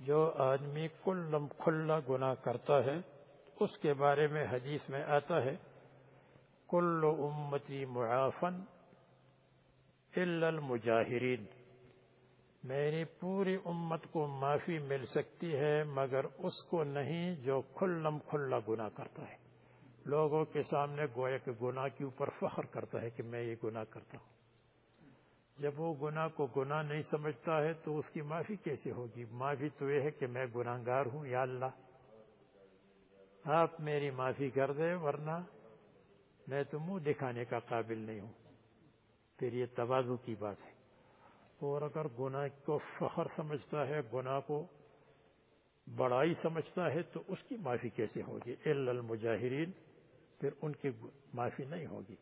جو آدمی کلم کھلا گناہ کرتا ہے اس کے بارے میں حدیث میں آتا ہے، کل امتی معافن المجاہرین میری پوری امت کو معافی مل سکتی ہے، مگر اس کو نہیں جو کھلم کھلا گناہ کرتا ہے۔ لوگوں کے سامنے گویا کے گناہ کے اوپر فخر کرتا ہے کہ میں یہ گناہ کرتا ہوں۔ جب وہ گناہ کو گناہ نہیں سمجھتا ہے تو اس کی معافی کیسے ہوگی؟ معافی تو یہ ہے کہ میں گناہ گار ہوں، یا اللہ۔ آپ میری معافی کر دے ورنہ میں تو منہ دکھانے کا قابل نہیں ہوں۔ پھر یہ توازو کی بات ہے۔ اور اگر گناہ کو فخر سمجھتا ہے، گناہ کو بڑائی سمجھتا ہے، تو اس کی معافی کیسے ہوگی؟ المجاہرین، پھر ان کی معافی نہیں ہوگی۔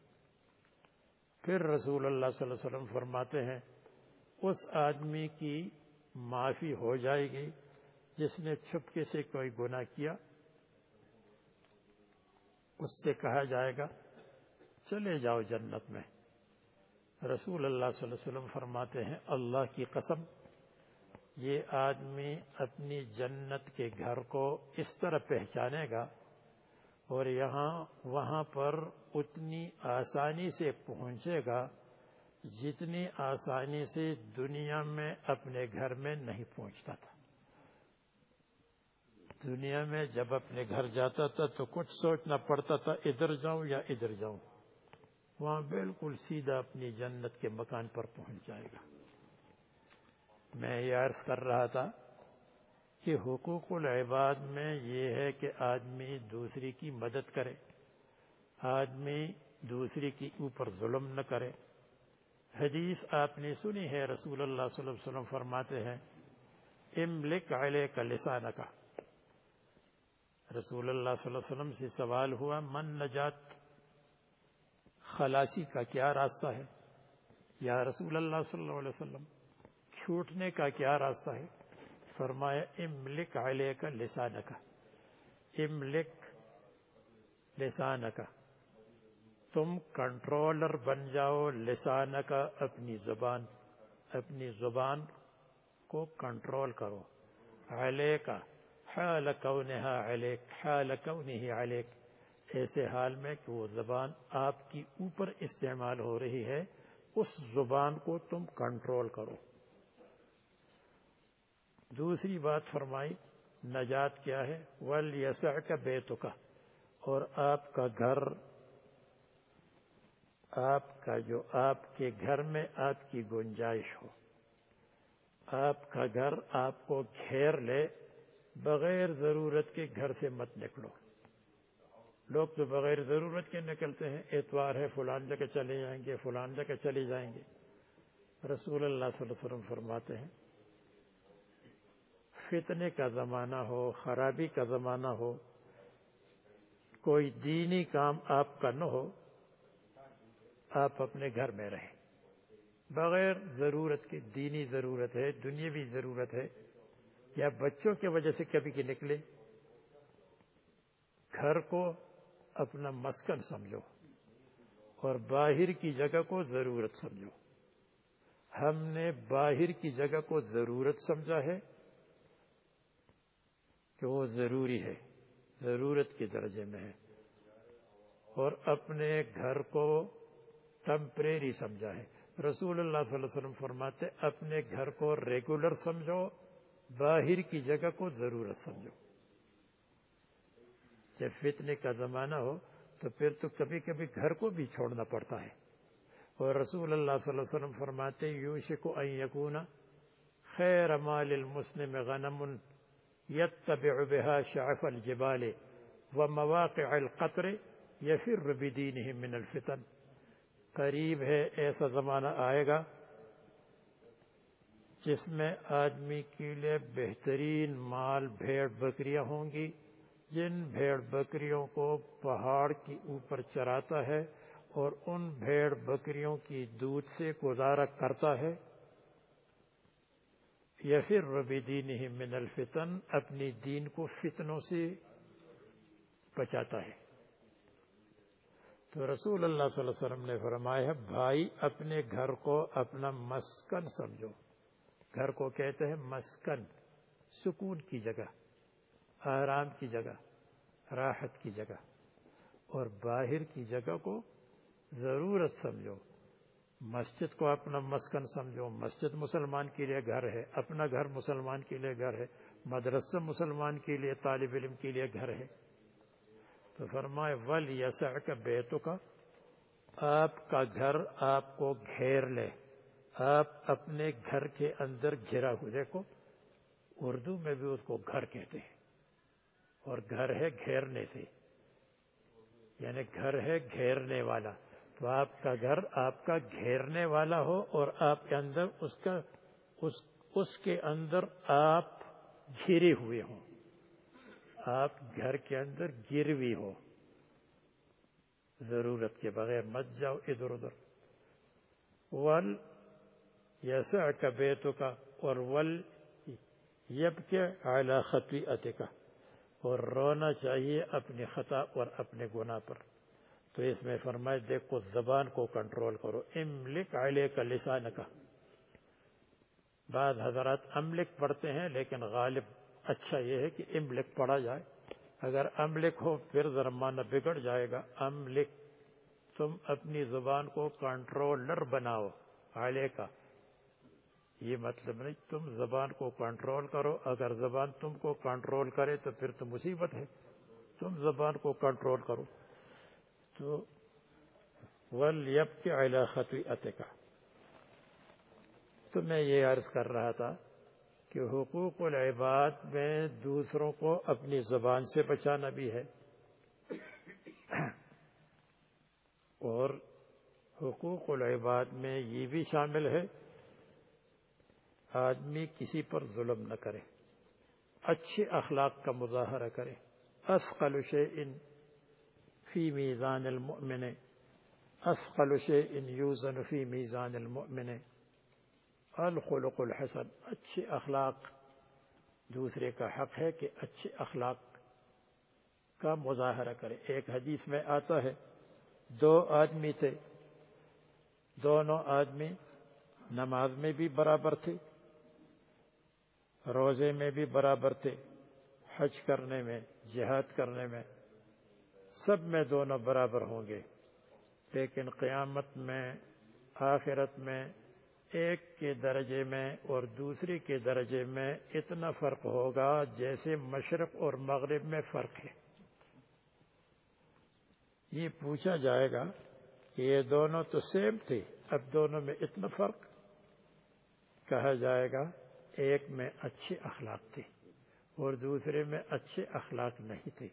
پھر رسول اللہ صلی اللہ علیہ وسلم فرماتے ہیں، اس آدمی کی معافی ہو جائے گی جس نے چھپکے سے کوئی گناہ کیا اس سے کہا جائے گا، چلے جاؤ جنت میں۔ رسول اللہ صلی اللہ علیہ وسلم فرماتے ہیں، اللہ کی قسم، یہ آدمی اپنی جنت کے گھر کو اس طرح پہچانے گا اور یہاں، وہاں پر اتنی آسانی سے پہنچے گا جتنی آسانی سے دنیا میں اپنے گھر میں نہیں پہنچتا تھا۔ دنیا میں جب اپنے گھر جاتا تھا تو کچھ سوچنا پڑتا تھا، ادھر جاؤں یا ادھر جاؤں۔ وہاں بالکل سیدھا اپنی جنت کے مکان پر پہنچ جائے گا۔ میں یہ عرض کر رہا تھا کہ حقوق العباد میں یہ ہے کہ آدمی دوسری کی مدد کرے۔ آدمی دوسری کی اوپر ظلم نہ کرے۔ حدیث آپ نے سنی ہے، رسول اللہ صلی اللہ علیہ وسلم فرماتے ہیں، املک علیہ کا کا رسول اللہ صلی اللہ علیہ وسلم سے سوال ہوا، من نجات خلاصی کا کیا راستہ ہے؟ یا رسول اللہ صلی اللہ علیہ وسلم، چھوٹنے کا کیا راستہ ہے؟ فرمایا، املک علیہ کا لسانہ کا املک لسانہ کا تم کنٹرولر بن جاؤ لسانہ کا اپنی زبان اپنی زبان کو کنٹرول کرو علیہ کا حال کونہا علیک، حال کونہی علیک۔ ایسے حال میں کہ وہ زبان آپ کی اوپر استعمال ہو رہی ہے، اس زبان کو تم کنٹرول کرو۔ دوسری بات فرمائی، نجات کیا ہے؟ ول یسع کا بیتکا اور آپ کا گھر، آپ کا جو آپ کے گھر میں آپ کی گنجائش ہو۔ آپ کا گھر آپ کو گھیر لے بغیر ضرورت کے گھر سے مت نکلو۔ لوگ تو بغیر ضرورت کے نکلتے ہیں، اتوار ہے، فلان جگہ چلے جائیں گے، فلان جگہ چلے جائیں گے۔ رسول اللہ صلی اللہ علیہ وسلم فرماتے ہیں، فتنے کا زمانہ ہو، خرابی کا زمانہ ہو، کوئی دینی کام آپ کا نہ ہو، آپ اپنے گھر میں رہیں۔ بغیر ضرورت کی دینی ضرورت ہے، دنیاوی ضرورت ہے یا بچوں کی وجہ سے کبھی کی نکلے؟ گھر کو اپنا مسکن سمجھو اور باہر کی جگہ کو ضرورت سمجھو۔ ہم نے باہر کی جگہ کو ضرورت سمجھا ہے کہ وہ ضروری ہے، ضرورت کے درجے میں ہے۔ اور اپنے گھر کو ٹمپریری سمجھا ہے۔ رسول اللہ صلی اللہ علیہ وسلم فرماتے اپنے گھر کو ریگولر سمجھو باہر کی جگہ کو ضرورت سمجھو۔ جب فتنے کا زمانہ ہو تو پھر تو کبھی کبھی گھر کو بھی چھوڑنا پڑتا ہے۔ اور رسول اللہ صلی اللہ علیہ وسلم فرماتے یوشک ان یکون خیر مال المسلم غنم يتبع بها شعف الجبال ومواقع القطر يفر بدينه من الفتن۔ قریب ہے، ایسا زمانہ آئے گا جس میں آدمی کے لیے بہترین مال بھیڑ بکریاں ہوں گی۔ جن بھیڑ بکریوں کو پہاڑ کی اوپر چراتا ہے اور ان بھیڑ بکریوں کی دودھ سے گزارا کرتا ہے۔ یا پھر ربی دین ہی من الفتن، اپنی دین کو فتنوں سے بچاتا ہے۔ تو رسول اللہ صلی اللہ علیہ وسلم نے فرمایا بھائی، اپنے گھر کو اپنا مسکن سمجھو۔ گھر کو کہتے ہیں مسکن، سکون کی جگہ، آرام کی جگہ، راحت کی جگہ، اور باہر کی جگہ کو ضرورت سمجھو۔ مسجد کو اپنا مسکن سمجھو۔ مسجد مسلمان کے لیے گھر ہے، اپنا گھر مسلمان کے لیے گھر ہے۔ مدرسہ مسلمان کے لیے، طالب علم کے لیے گھر ہے۔ تو فرمائے ول یسع کا بیتو کا آپ کا گھر آپ کو گھیر لے۔ آپ اپنے گھر کے اندر گھرا ہوئے دیکھو، اردو میں بھی اس کو گھر کہتے ہیں، اور گھر ہے گھیرنے سے یعنی گھر ہے گھیرنے والا۔ تو آپ کا گھر آپ کا گھیرنے والا ہو، اور آپ کے اندر اس کا، اس اس کے اندر آپ گھرے ہوئے ہوں۔ آپ گھر کے اندر گروی ہو۔ ضرورت کے بغیر مت جاؤ، ادھر ادھر۔ ول یسع کا بیتو کا اور ول یب کے اعلی کا اور رونا چاہیے اپنی خطا اور اپنے گناہ پر۔ تو اس میں فرمائے دیکھو، زبان کو کنٹرول کرو۔ املک علیہ کا لسان کا بعض حضرات املک پڑھتے ہیں، لیکن غالب اچھا یہ ہے کہ املک پڑھا جائے۔ اگر املک ہو، پھر ذرا معنی بگڑ جائے گا۔ املک، تم اپنی زبان کو کنٹرولر بناؤ علیہ کا یہ مطلب نہیں تم زبان کو کنٹرول کرو، اگر زبان تم کو کنٹرول کرے تو پھر تو مصیبت ہے۔ تم زبان کو کنٹرول کرو۔ تو ولیب کے اعلی خطی کا تو میں یہ عرض کر رہا تھا کہ حقوق العباد میں دوسروں کو اپنی زبان سے بچانا بھی ہے۔ اور حقوق العباد میں یہ بھی شامل ہے۔ آدمی کسی پر ظلم نہ کرے، اچھے اخلاق کا مظاہرہ کرے۔ اسقل شيء فی میزان المؤمن، اسقل شيء یوزن فی میزان المؤمن۔ الخلق الحسن، اچھے اخلاق۔ دوسرے کا حق ہے کہ اچھے اخلاق کا مظاہرہ کرے۔ ایک حدیث میں آتا ہے، دو آدمی تھے، دونوں آدمی نماز میں بھی برابر تھے۔ روزے میں بھی برابر تھے، حج کرنے میں، جہاد کرنے میں، سب میں دونوں برابر ہوں گے۔ لیکن قیامت میں، آخرت میں، ایک کے درجے میں اور دوسرے کے درجے میں اتنا فرق ہوگا جیسے مشرق اور مغرب میں فرق ہے۔ یہ پوچھا جائے گا کہ یہ دونوں تو سیم تھے، اب دونوں میں اتنا فرق کہا جائے گا۔ ایک میں اچھے اخلاق تھے اور دوسرے میں اچھے اخلاق نہیں تھے۔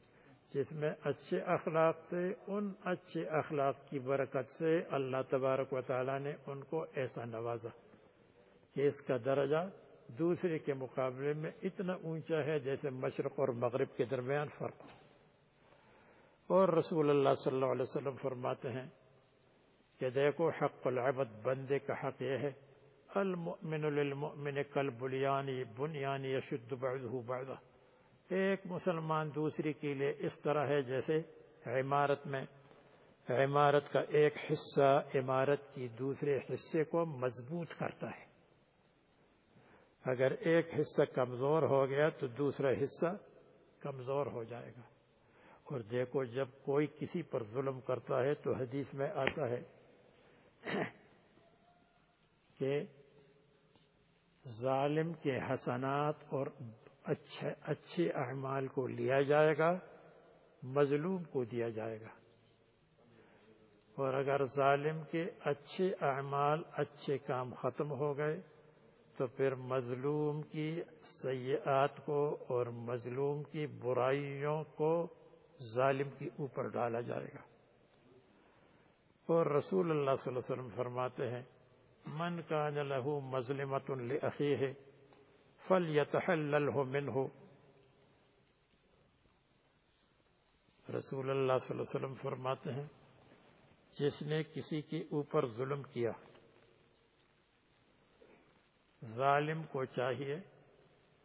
جس میں اچھے اخلاق تھے، ان اچھے اخلاق کی برکت سے اللہ تبارک و تعالی نے ان کو ایسا نوازا۔ کہ اس کا درجہ دوسرے کے مقابلے میں اتنا اونچا ہے جیسے مشرق اور مغرب کے درمیان فرق ہو۔ اور رسول اللہ صلی اللہ علیہ وسلم فرماتے ہیں کہ دیکھو، حق العبد بندے کا حق یہ ہے المؤمن للمؤمن کل بلیانی بنیانی یشد بعضه بعضا۔ ایک مسلمان دوسری کے لیے اس طرح ہے جیسے عمارت میں۔ عمارت کا ایک حصہ عمارت کی دوسرے حصے کو مضبوط کرتا ہے۔ اگر ایک حصہ کمزور ہو گیا تو دوسرا حصہ کمزور ہو جائے گا۔ اور دیکھو جب کوئی کسی پر ظلم کرتا ہے تو حدیث میں آتا ہے کہ ظالم کے حسنات اور اچھے اچھے اعمال کو لیا جائے گا، مظلوم کو دیا جائے گا۔ اور اگر ظالم کے اچھے اعمال، اچھے کام ختم ہو گئے، تو پھر مظلوم کی سیئات کو اور مظلوم کی برائیوں کو ظالم کے اوپر ڈالا جائے گا۔ اور رسول اللہ صلی اللہ علیہ وسلم فرماتے ہیں من کا لہو مظلمت ہے فل یتحلل ہو رسول اللہ صلی اللہ علیہ وسلم فرماتے ہیں، جس نے کسی کے اوپر ظلم کیا، ظالم کو چاہیے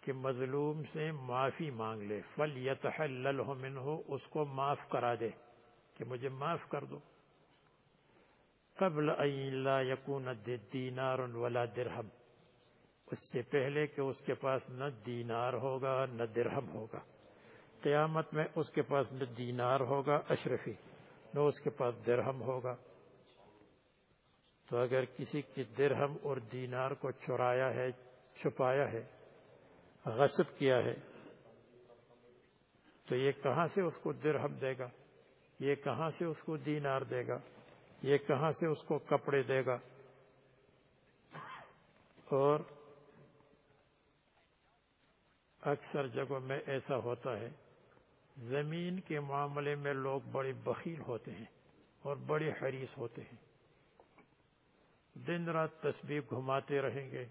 کہ مظلوم سے معافی مانگ لے۔ فل یتحلل من ہو اس کو معاف کرا دے کہ مجھے معاف کر دو۔ قبل لا یکون دینار ولا درہم۔ اس سے پہلے کہ اس کے پاس نہ دینار ہوگا، نہ درہم ہوگا۔ قیامت میں اس کے پاس نہ دینار ہوگا، اشرفی، نہ اس کے پاس درہم ہوگا۔ تو اگر کسی کی درہم اور دینار کو چرایا ہے، چھپایا ہے، غصب کیا ہے، تو یہ کہاں سے اس کو درہم دے گا؟ یہ کہاں سے اس کو دینار دے گا؟ یہ کہاں سے اس کو کپڑے دے گا؟ اور اکثر جگہوں میں ایسا ہوتا ہے۔ زمین کے معاملے میں لوگ بڑے بخیل ہوتے ہیں اور بڑے حریص ہوتے ہیں۔ دن رات تسبیح گھماتے رہیں گے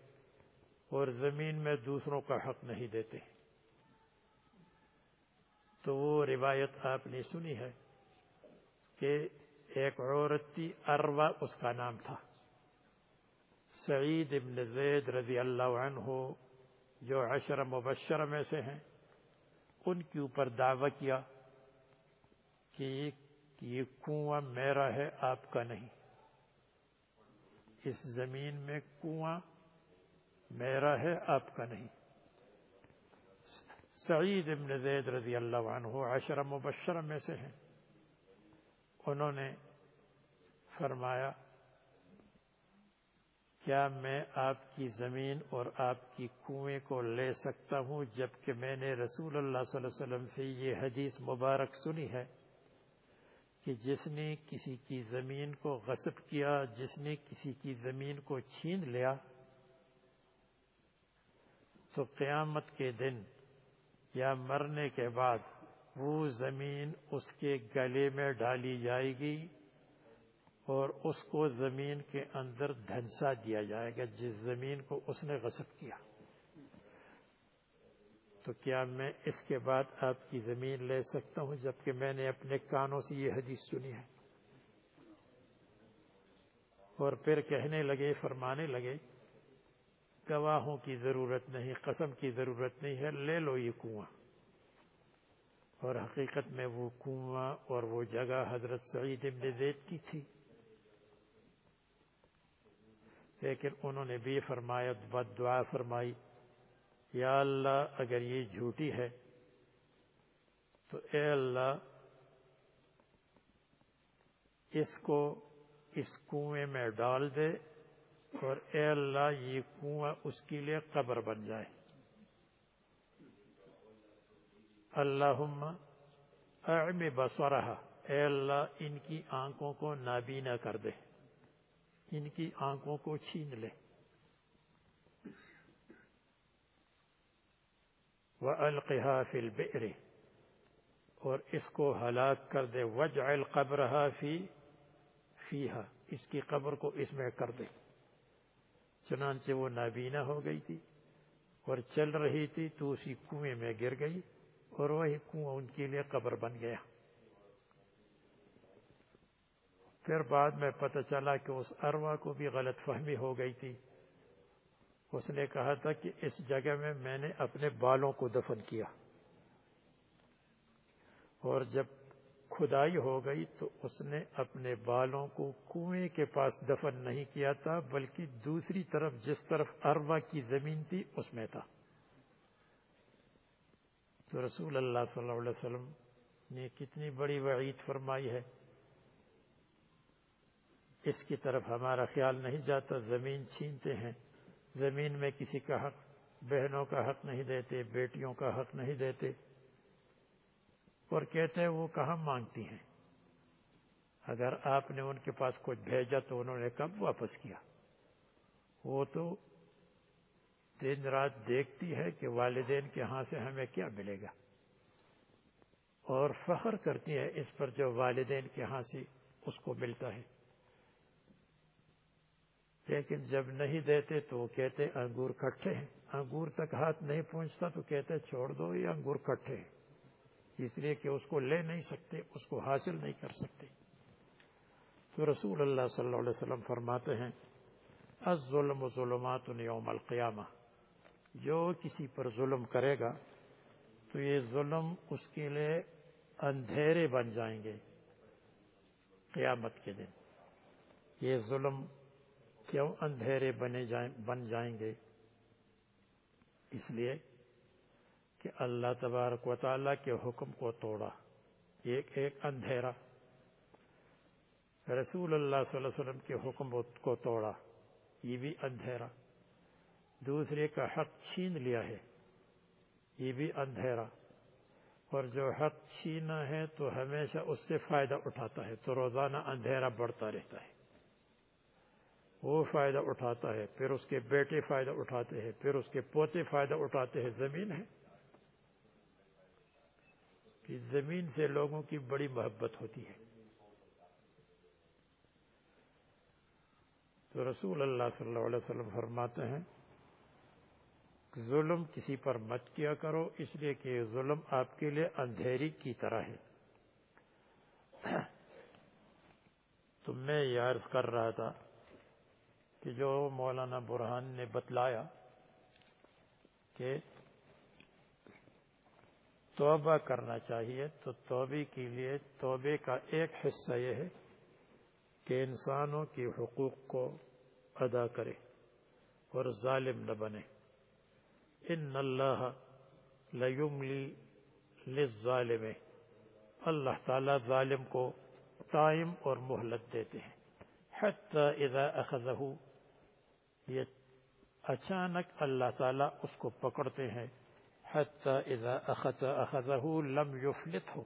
اور زمین میں دوسروں کا حق نہیں دیتے تو وہ روایت آپ نے سنی ہے کہ ایک عورت تھی اروا اس کا نام تھا۔ سعید ابن زید رضی اللہ عنہ جو عشر مبشر میں سے ہیں، ان کے اوپر دعوی کیا کہ یہ کنواں میرا ہے، آپ کا نہیں۔ اس زمین میں کنواں میرا ہے، آپ کا نہیں۔ سعید ابن زید رضی اللہ عنہ عشر مبشر میں سے ہیں۔ انہوں نے فرمایا، کیا میں آپ کی زمین اور آپ کی کنویں کو لے سکتا ہوں جبکہ میں نے رسول اللہ صلی اللہ علیہ وسلم سے یہ حدیث مبارک سنی ہے کہ جس نے کسی کی زمین کو غصب کیا، جس نے کسی کی زمین کو چھین لیا، تو قیامت کے دن یا مرنے کے بعد وہ زمین اس کے گلے میں ڈالی جائے گی اور اس کو زمین کے اندر دھنسا دیا جائے گا، جس زمین کو اس نے غصب کیا۔ تو کیا میں اس کے بعد آپ کی زمین لے سکتا ہوں جبکہ میں نے اپنے کانوں سے یہ حدیث سنی ہے؟ اور پھر کہنے لگے، فرمانے لگے، گواہوں کی ضرورت نہیں، قسم کی ضرورت نہیں ہے، لے لو یہ کنواں۔ اور حقیقت میں وہ کنواں اور وہ جگہ حضرت سعید ابن زید کی تھی۔ لیکن انہوں نے بھی فرمایا، بد دعا فرمائی، یا اللہ اگر یہ جھوٹی ہے تو اے اللہ، اس کو اس کنویں میں ڈال دے اور اے اللہ یہ کنواں اس کے لیے قبر بن جائے۔ اللہم اعم بصرہ اے اللہ، ان کی آنکھوں کو نابینا کر دے۔ ان کی آنکھوں کو چھین لے۔ وَأَلْقِهَا فِي الْبِئْرِ۔ اور اس کو ہلاک کر دے۔ وَجْعَلْ قَبْرَهَا فِي فِيهَا۔ اس کی قبر کو اس میں کر دے۔ چنانچہ وہ نابینا ہو گئی تھی اور چل رہی تھی تو اسی کنویں میں گر گئی۔ اور وہی کنواں ان کے لیے قبر بن گیا۔ پھر بعد میں پتہ چلا کہ اس اروا کو بھی غلط فہمی ہو گئی تھی۔ اس نے کہا تھا کہ اس جگہ میں میں نے اپنے بالوں کو دفن کیا۔ اور جب کھدائی ہو گئی تو اس نے اپنے بالوں کو کنویں کے پاس دفن نہیں کیا تھا، بلکہ دوسری طرف جس طرف اروا کی زمین تھی، اس میں تھا۔ تو رسول اللہ صلی اللہ علیہ وسلم نے کتنی بڑی وعید فرمائی ہے۔ اس کی طرف ہمارا خیال نہیں جاتا، زمین چھینتے ہیں۔ زمین میں کسی کا حق، بہنوں کا حق نہیں دیتے، بیٹیوں کا حق نہیں دیتے۔ اور کہتے ہیں وہ کہاں مانگتی ہیں؟ اگر آپ نے ان کے پاس کچھ بھیجا تو انہوں نے کب واپس کیا؟ وہ تو دن رات دیکھتی ہے کہ والدین کے ہاں سے ہمیں کیا ملے گا۔ اور فخر کرتی ہے اس پر جو والدین کے ہاں سے اس کو ملتا ہے۔ لیکن جب نہیں دیتے تو وہ کہتے انگور کٹھے ہیں۔ انگور تک ہاتھ نہیں پہنچتا تو کہتے چھوڑ دو، یہ انگور کٹھے ہیں۔ اس لیے کہ اس کو لے نہیں سکتے، اس کو حاصل نہیں کر سکتے۔ تو رسول اللہ صلی اللہ علیہ وسلم فرماتے ہیں، الظلم ظلمات یوم القیامہ۔ جو کسی پر ظلم کرے گا، تو یہ ظلم اس کے لیے اندھیرے بن جائیں گے قیامت کے دن۔ یہ ظلم کیوں اندھیرے بنے جائیں، بن جائیں گے؟ اس لیے کہ اللہ تبارک و تعالیٰ کے حکم کو توڑا۔ ایک ایک اندھیرا۔ رسول اللہ صلی اللہ علیہ وسلم کے حکم کو توڑا۔ یہ بھی اندھیرا۔ دوسرے کا حق چھین لیا ہے، یہ بھی اندھیرا۔ اور جو حق چھینا ہے تو ہمیشہ اس سے فائدہ اٹھاتا ہے، تو روزانہ اندھیرا بڑھتا رہتا ہے۔ وہ فائدہ اٹھاتا ہے، پھر اس کے بیٹے فائدہ اٹھاتے ہیں، پھر اس کے پوتے فائدہ اٹھاتے ہیں۔ زمین ہے کہ زمین سے لوگوں کی بڑی محبت ہوتی ہے۔ تو رسول اللہ صلی اللہ علیہ وسلم فرماتے ہیں ظلم کسی پر مت کیا کرو، اس لیے کہ ظلم آپ کے لیے اندھیری کی طرح ہے۔ تو میں یہ عرض کر رہا تھا کہ جو مولانا برہان نے بتلایا کہ توبہ کرنا چاہیے، تو توبے کے لیے توبے کا ایک حصہ یہ ہے کہ انسانوں کے حقوق کو ادا کرے اور ظالم نہ بنے۔ ان اللہ لیملی للظالم اللہ تعالی ظالم کو ٹائم اور مہلت دیتے ہیں۔ حتی اذا اخذہو یہ اچانک اللہ تعالیٰ اس کو پکڑتے ہیں۔ حتی اذا اخذ اخذہ لم یفلت ہو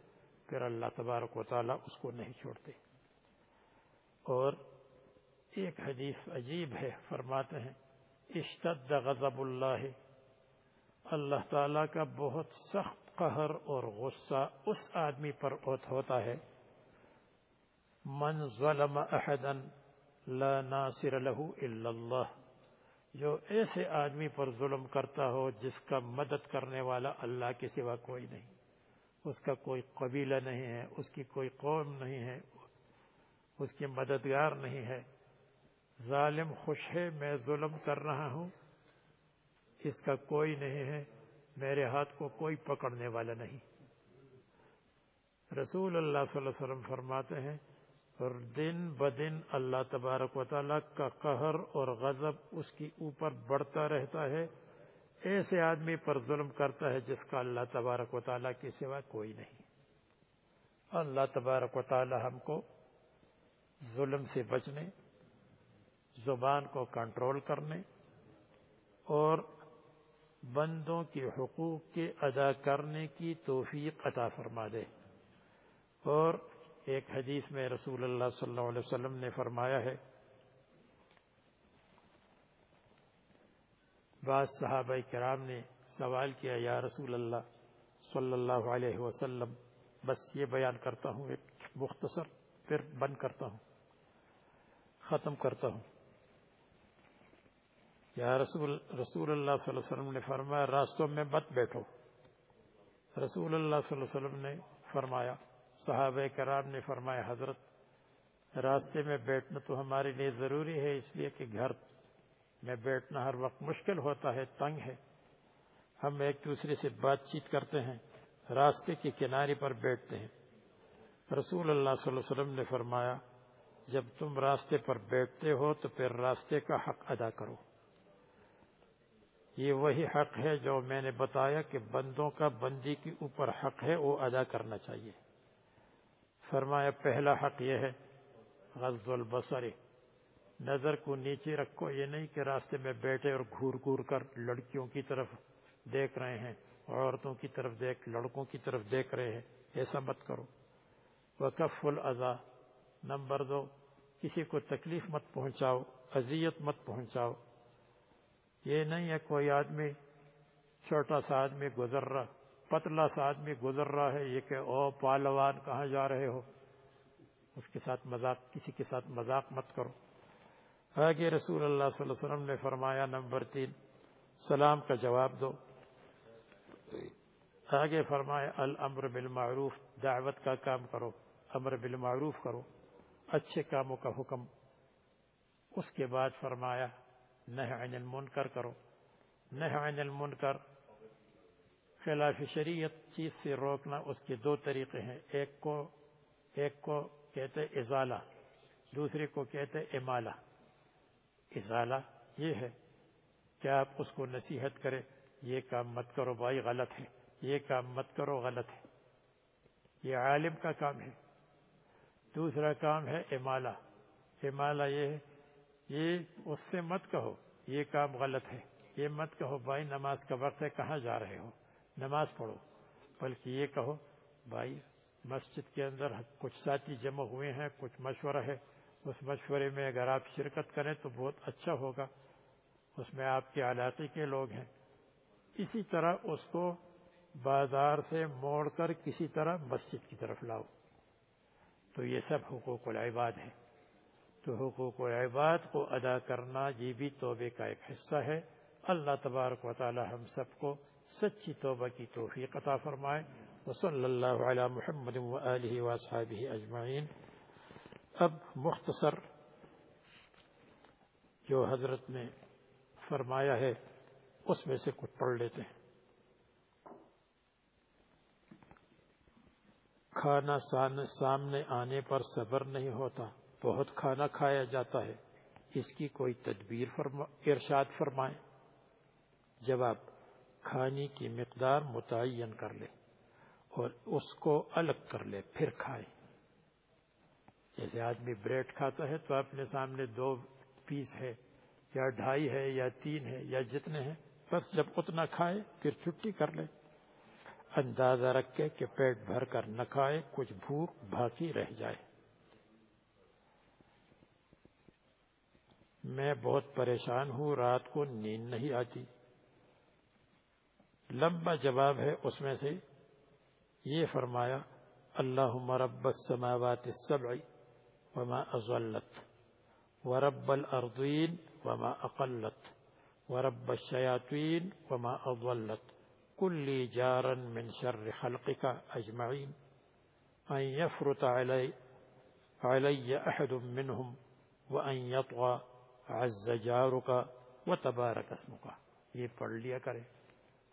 پھر اللہ تبارک و تعالیٰ اس کو نہیں چھوڑتے۔ اور ایک حدیث عجیب ہے، فرماتے ہیں، اشتد غضب اللہ اللہ تعالیٰ کا بہت سخت قہر اور غصہ اس آدمی پر ہوتا ہے۔ من ظلم احدا لا ناصر له الا اللہ۔ جو ایسے آدمی پر ظلم کرتا ہو جس کا مدد کرنے والا اللہ کے سوا کوئی نہیں۔ اس کا کوئی قبیلہ نہیں ہے، اس کی کوئی قوم نہیں ہے، اس کی مددگار نہیں ہے۔ ظالم خوش ہے، میں ظلم کر رہا ہوں۔ اس کا کوئی نہیں ہے، میرے ہاتھ کو کوئی پکڑنے والا نہیں۔ رسول اللہ صلی اللہ علیہ وسلم فرماتے ہیں، اور دن بدن اللہ تبارک و تعالیٰ کا قہر اور غضب اس کی اوپر بڑھتا رہتا ہے۔ ایسے آدمی پر ظلم کرتا ہے جس کا اللہ تبارک و تعالیٰ کی سوا کوئی نہیں۔ اللہ تبارک و تعالیٰ ہم کو ظلم سے بچنے، زبان کو کنٹرول کرنے اور بندوں کے حقوق کے ادا کرنے کی توفیق عطا فرما دے۔ اور ایک حدیث میں رسول اللہ صلی اللہ علیہ وسلم نے فرمایا ہے، بعض صحابہ کرام نے سوال کیا، یا رسول اللہ صلی اللہ علیہ وسلم، بس یہ بیان کرتا ہوں، ایک مختصر پھر بند کرتا ہوں، ختم کرتا ہوں۔ یا رسول رسول اللہ صلی اللہ علیہ وسلم نے فرمایا، راستوں میں مت بیٹھو۔ رسول اللہ صلی اللہ علیہ وسلم نے فرمایا، صحابہ کرام نے فرمایا، حضرت، راستے میں بیٹھنا تو ہمارے لیے ضروری ہے، اس لیے کہ گھر میں بیٹھنا ہر وقت مشکل ہوتا ہے، تنگ ہے۔ ہم ایک دوسرے سے بات چیت کرتے ہیں، راستے کے کنارے پر بیٹھتے ہیں۔ رسول اللہ صلی اللہ علیہ وسلم نے فرمایا، جب تم راستے پر بیٹھتے ہو تو پھر راستے کا حق ادا کرو۔ یہ وہی حق ہے جو میں نے بتایا کہ بندوں کا بندی کے اوپر حق ہے، وہ ادا کرنا چاہیے۔ فرمایا، پہلا حق یہ ہے غزل البصر۔ نظر کو نیچے رکھو، یہ نہیں کہ راستے میں بیٹھے اور گھور گھور کر لڑکیوں کی طرف دیکھ رہے ہیں، عورتوں کی طرف دیکھ، لڑکوں کی طرف دیکھ رہے ہیں۔ ایسا مت کرو۔ وقف الضا نمبر دو، کسی کو تکلیف مت پہنچاؤ، اذیت مت پہنچاؤ۔ یہ نہیں ہے کوئی آدمی چھوٹا سا آدمی گزر رہا، پتلا سا آدمی گزر رہا ہے، یہ کہ او پالوان کہاں جا رہے ہو؟ اس کے ساتھ مذاق، کسی کے ساتھ مذاق مت کرو۔ آگے رسول اللہ صلی اللہ علیہ وسلم نے فرمایا، نمبر تین، سلام کا جواب دو۔ آگے فرمایا، الامر بالمعروف، دعوت کا کام کرو، امر بالمعروف کرو، اچھے کاموں کا حکم۔ اس کے بعد فرمایا نہ عن المنکر کرو، نہ عن المنکر۔ خلاف شریعت چیز سے روکنا اس کے دو طریقے ہیں، ایک کو ایک کو کہتے ازالہ، دوسرے کو کہتے امالہ۔ ازالہ یہ ہے کہ آپ اس کو نصیحت کرے یہ کام مت کرو بھائی، غلط ہے۔ یہ کام مت کرو، غلط ہے۔ یہ عالم کا کام ہے۔ دوسرا کام ہے امالہ۔ امالہ یہ ہے یہ اس سے مت کہو، یہ کام غلط ہے۔ یہ مت کہو، بھائی نماز کا وقت ہے، کہاں جا رہے ہو؟ نماز پڑھو۔ بلکہ یہ کہو، بھائی مسجد کے اندر کچھ ساتھی جمع ہوئے ہیں، کچھ مشورہ ہے۔ اس مشورے میں اگر آپ شرکت کریں تو بہت اچھا ہوگا۔ اس میں آپ کے علاقے کے لوگ ہیں۔ اسی طرح اس کو بازار سے موڑ کر کسی طرح مسجد کی طرف لاؤ۔ تو یہ سب حقوق العباد ہیں۔ تو حقوق و عباد کو ادا کرنا یہ بھی توبے کا ایک حصہ ہے۔ اللہ تبارک و تعالی ہم سب کو سچی توبہ کی توفیق عطا فرمائے۔ وصلی اللہ علی محمد و آلہ و اصحابہ اجمعین۔ اب مختصر جو حضرت نے فرمایا ہے، اس میں سے کچھ پڑھ لیتے ہیں۔ کھانا سامنے آنے پر صبر نہیں ہوتا۔ بہت کھانا کھایا جاتا ہے، اس کی کوئی تدبیر فرما، ارشاد فرمائیں۔ جب آپ کھانے کی مقدار متعین کر لے اور اس کو الگ کر لے پھر کھائے جیسے آدمی بریڈ کھاتا ہے تو اپنے سامنے دو پیس ہے، یا ڈھائی ہے، یا تین ہے، یا جتنے ہیں، بس جب اتنا کھائے پھر چھٹی کر لے اندازہ رکھے کہ پیٹ بھر کر نہ کھائے کچھ بھوک بھاکی رہ جائے۔ میں بہت پریشان ہوں، رات کو نیند نہیں آتی۔ لمبا جواب ہے اس میں سے یہ فرمایا اللہ رب السماوات السبع وما اضلت ورب الارضین وما اقلت ورب الشیاطین وما اضلت كل جارا من شر خلقك اجمعین ان يفرط علي علي احد منهم وان يطغى عز جارك وتبارك اسمك یہ پڑھ لیا کرے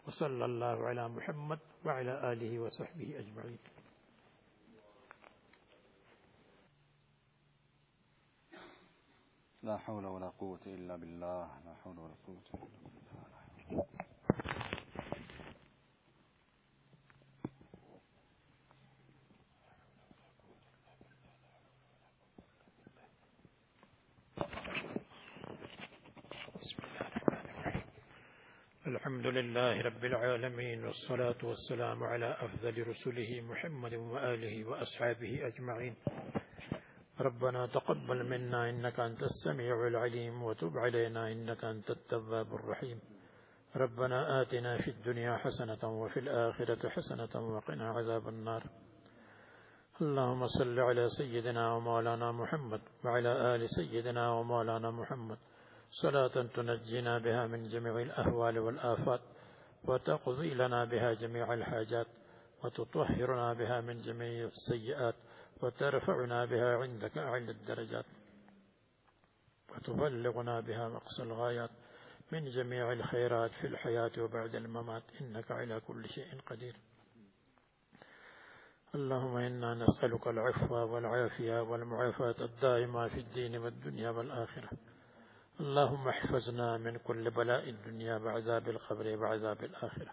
وصلی اللہ علی محمد وعلی آلہ وصحبہ اجمعین۔ لا حول ولا قوة إلا بالله لا حول ولا قوة إلا بالله الحمد لله رب العالمين والصلاة والسلام على أفضل رسله محمد وآله وأصحابه أجمعين. ربنا تقبل منا إنك أنت السميع العليم وتب علينا إنك أنت التواب الرحيم. ربنا آتنا في الدنيا حسنة وفي الآخرة حسنة وقنا عذاب النار. اللهم صل على سيدنا ومولانا محمد وعلى آل سيدنا ومولانا محمد. صلاة تنجينا بها من جميع الأهوال والآفات وتقضي لنا بها جميع الحاجات وتطهرنا بها من جميع السيئات وترفعنا بها عندك أعلى الدرجات وتبلغنا بها مقصى الغايات من جميع الخيرات في الحياة وبعد الممات. إنك على كل شيء قدير. اللهم إنا نسألك العفو والعافية والمعافاة الدائمة في الدين والدنيا والآخرة. اللهم احفظنا من كل بلاء الدنيا بعذاب القبر بعذاب الآخرة.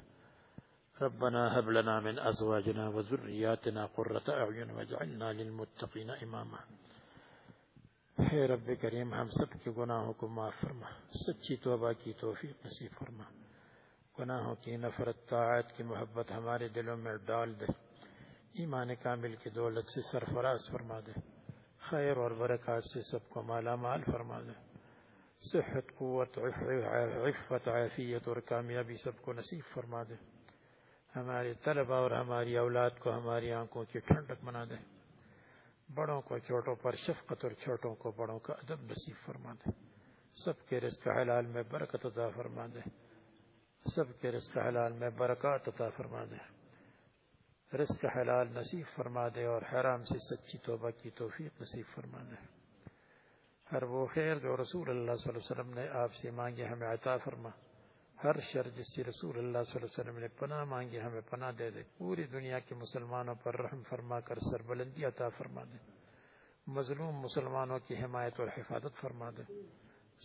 ربنا هب لنا من أزواجنا وذرياتنا قرة أعين واجعلنا للمتقين إماما. اے رب کریم ہم سب کے گناہوں کو معاف فرما سچی توبہ کی توفیق نصیب فرما گناہوں کی نفرت طاعت کی محبت ہمارے دلوں میں ڈال دے ایمان کامل کی دولت سے سرفراز فرما دے خیر اور برکات سے سب کو مالا مال فرما دے صحت، قوت عفت، عافیت اور کامیابی سب کو نصیب فرما دے۔ ہمارے طلبہ اور ہماری اولاد کو ہماری آنکھوں کی ٹھنڈک بنا دے۔ بڑوں کو چھوٹوں پر شفقت اور چھوٹوں کو بڑوں کا ادب نصیب فرما دے۔ سب کے رزق حلال میں برکت عطا فرما دے۔ سب کے رزق حلال میں برکات عطا فرما دے۔ رزق حلال نصیب فرما دے اور حرام سے سچی توبہ کی توفیق نصیب فرما دے۔ ہر وہ خیر جو رسول اللہ صلی اللہ علیہ وسلم نے آپ سے مانگے ہمیں عطا فرما۔ ہر شر جس سے رسول اللہ صلی اللہ علیہ وسلم نے پناہ مانگی، ہمیں پناہ دے دے۔ پوری دنیا کے مسلمانوں پر رحم فرما کر سربلندی عطا فرما دے۔ مظلوم مسلمانوں کی حمایت اور حفاظت فرما دے۔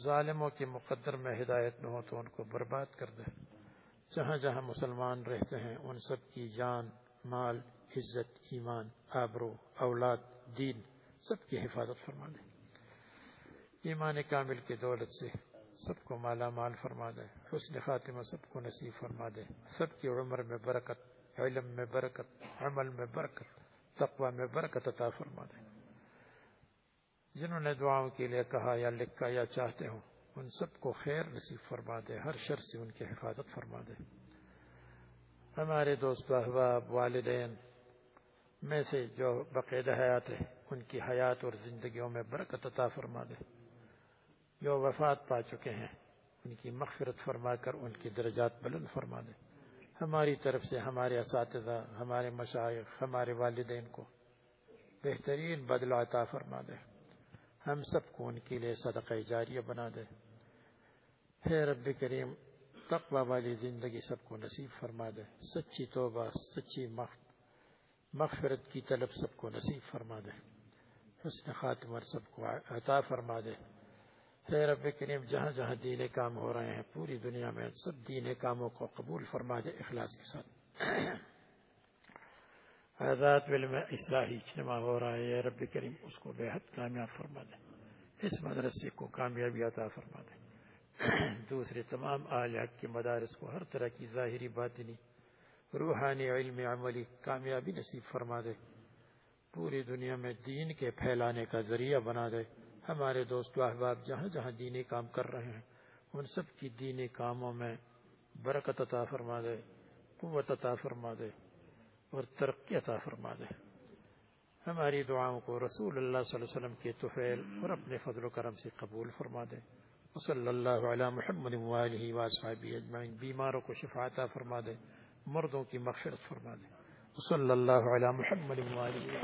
ظالموں کے مقدر میں ہدایت نہ ہو تو ان کو برباد کر دے۔ جہاں جہاں مسلمان رہتے ہیں، ان سب کی جان، مال، عزت، ایمان، آبرو، اولاد، دین، سب کی حفاظت فرما دے۔ ایمان کامل کی دولت سے سب کو مالا مال فرما دے، حسن خاتمہ سب کو نصیب فرما دے۔ سب کی عمر میں برکت، علم میں برکت، عمل میں برکت، تقوی میں برکت عطا فرما دے۔ جنہوں نے دعاؤں کے لیے کہا یا لکھا یا چاہتے ہوں، ان سب کو خیر نصیب فرما دے، ہر شر سے ان کی حفاظت فرما دے۔ ہمارے دوست احباب، والدین میں سے جو باقاعدہ حیات ہے ان کی حیات اور زندگیوں میں برکت عطا فرما دے۔ جو وفات پا چکے ہیں، ان کی مغفرت فرما کر ان کی درجات بلند فرما دے۔ ہماری طرف سے، ہمارے اساتذہ، ہمارے مشائق، ہمارے والدین کو بہترین بدل عطا فرما دے۔ ہم سب کو ان کے لیے صدقہ جاریہ بنا دے۔ ہے رب کریم، تقوی والی زندگی سب کو نصیب فرما دے۔ سچی توبہ، سچی مغفرت کی طلب سب کو نصیب فرما دے۔ حسن خاتمہ سب کو عطا فرما دے۔ اے رب کریم جہاں جہاں دین کام ہو رہے ہیں، پوری دنیا میں سب دین کاموں کو قبول فرما دے اخلاص کے ساتھ۔ آزاد علم اصلاحی اجتماع ہو رہا ہے اے رب کریم اس کو بے حد کامیاب فرما دے۔ اس مدرسے کو کامیابی عطا فرما دے۔ دوسرے تمام آل حق کے مدارس کو ہر طرح کی ظاہری باطنی، روحانی علم عملی کامیابی نصیب فرما دے۔ پوری دنیا میں دین کے پھیلانے کا ذریعہ بنا دے۔ ہمارے دوست و احباب جہاں جہاں دینی کام کر رہے ہیں ان سب کی دینی کاموں میں برکت عطا فرما دے، قوت عطا فرما دے اور ترقی عطا فرما دے۔ ہماری دعاؤں کو رسول اللہ صلی اللہ علیہ وسلم کے طفیل اور اپنے فضل و کرم سے قبول فرما دے۔ وصلی اللہ علی محمد وآلہ وآصحابہ اجمعین، بیماروں کو شفا عطا فرما دے، مردوں کی مغفرت فرما دے۔ وصلی اللہ علی محمد وآلہ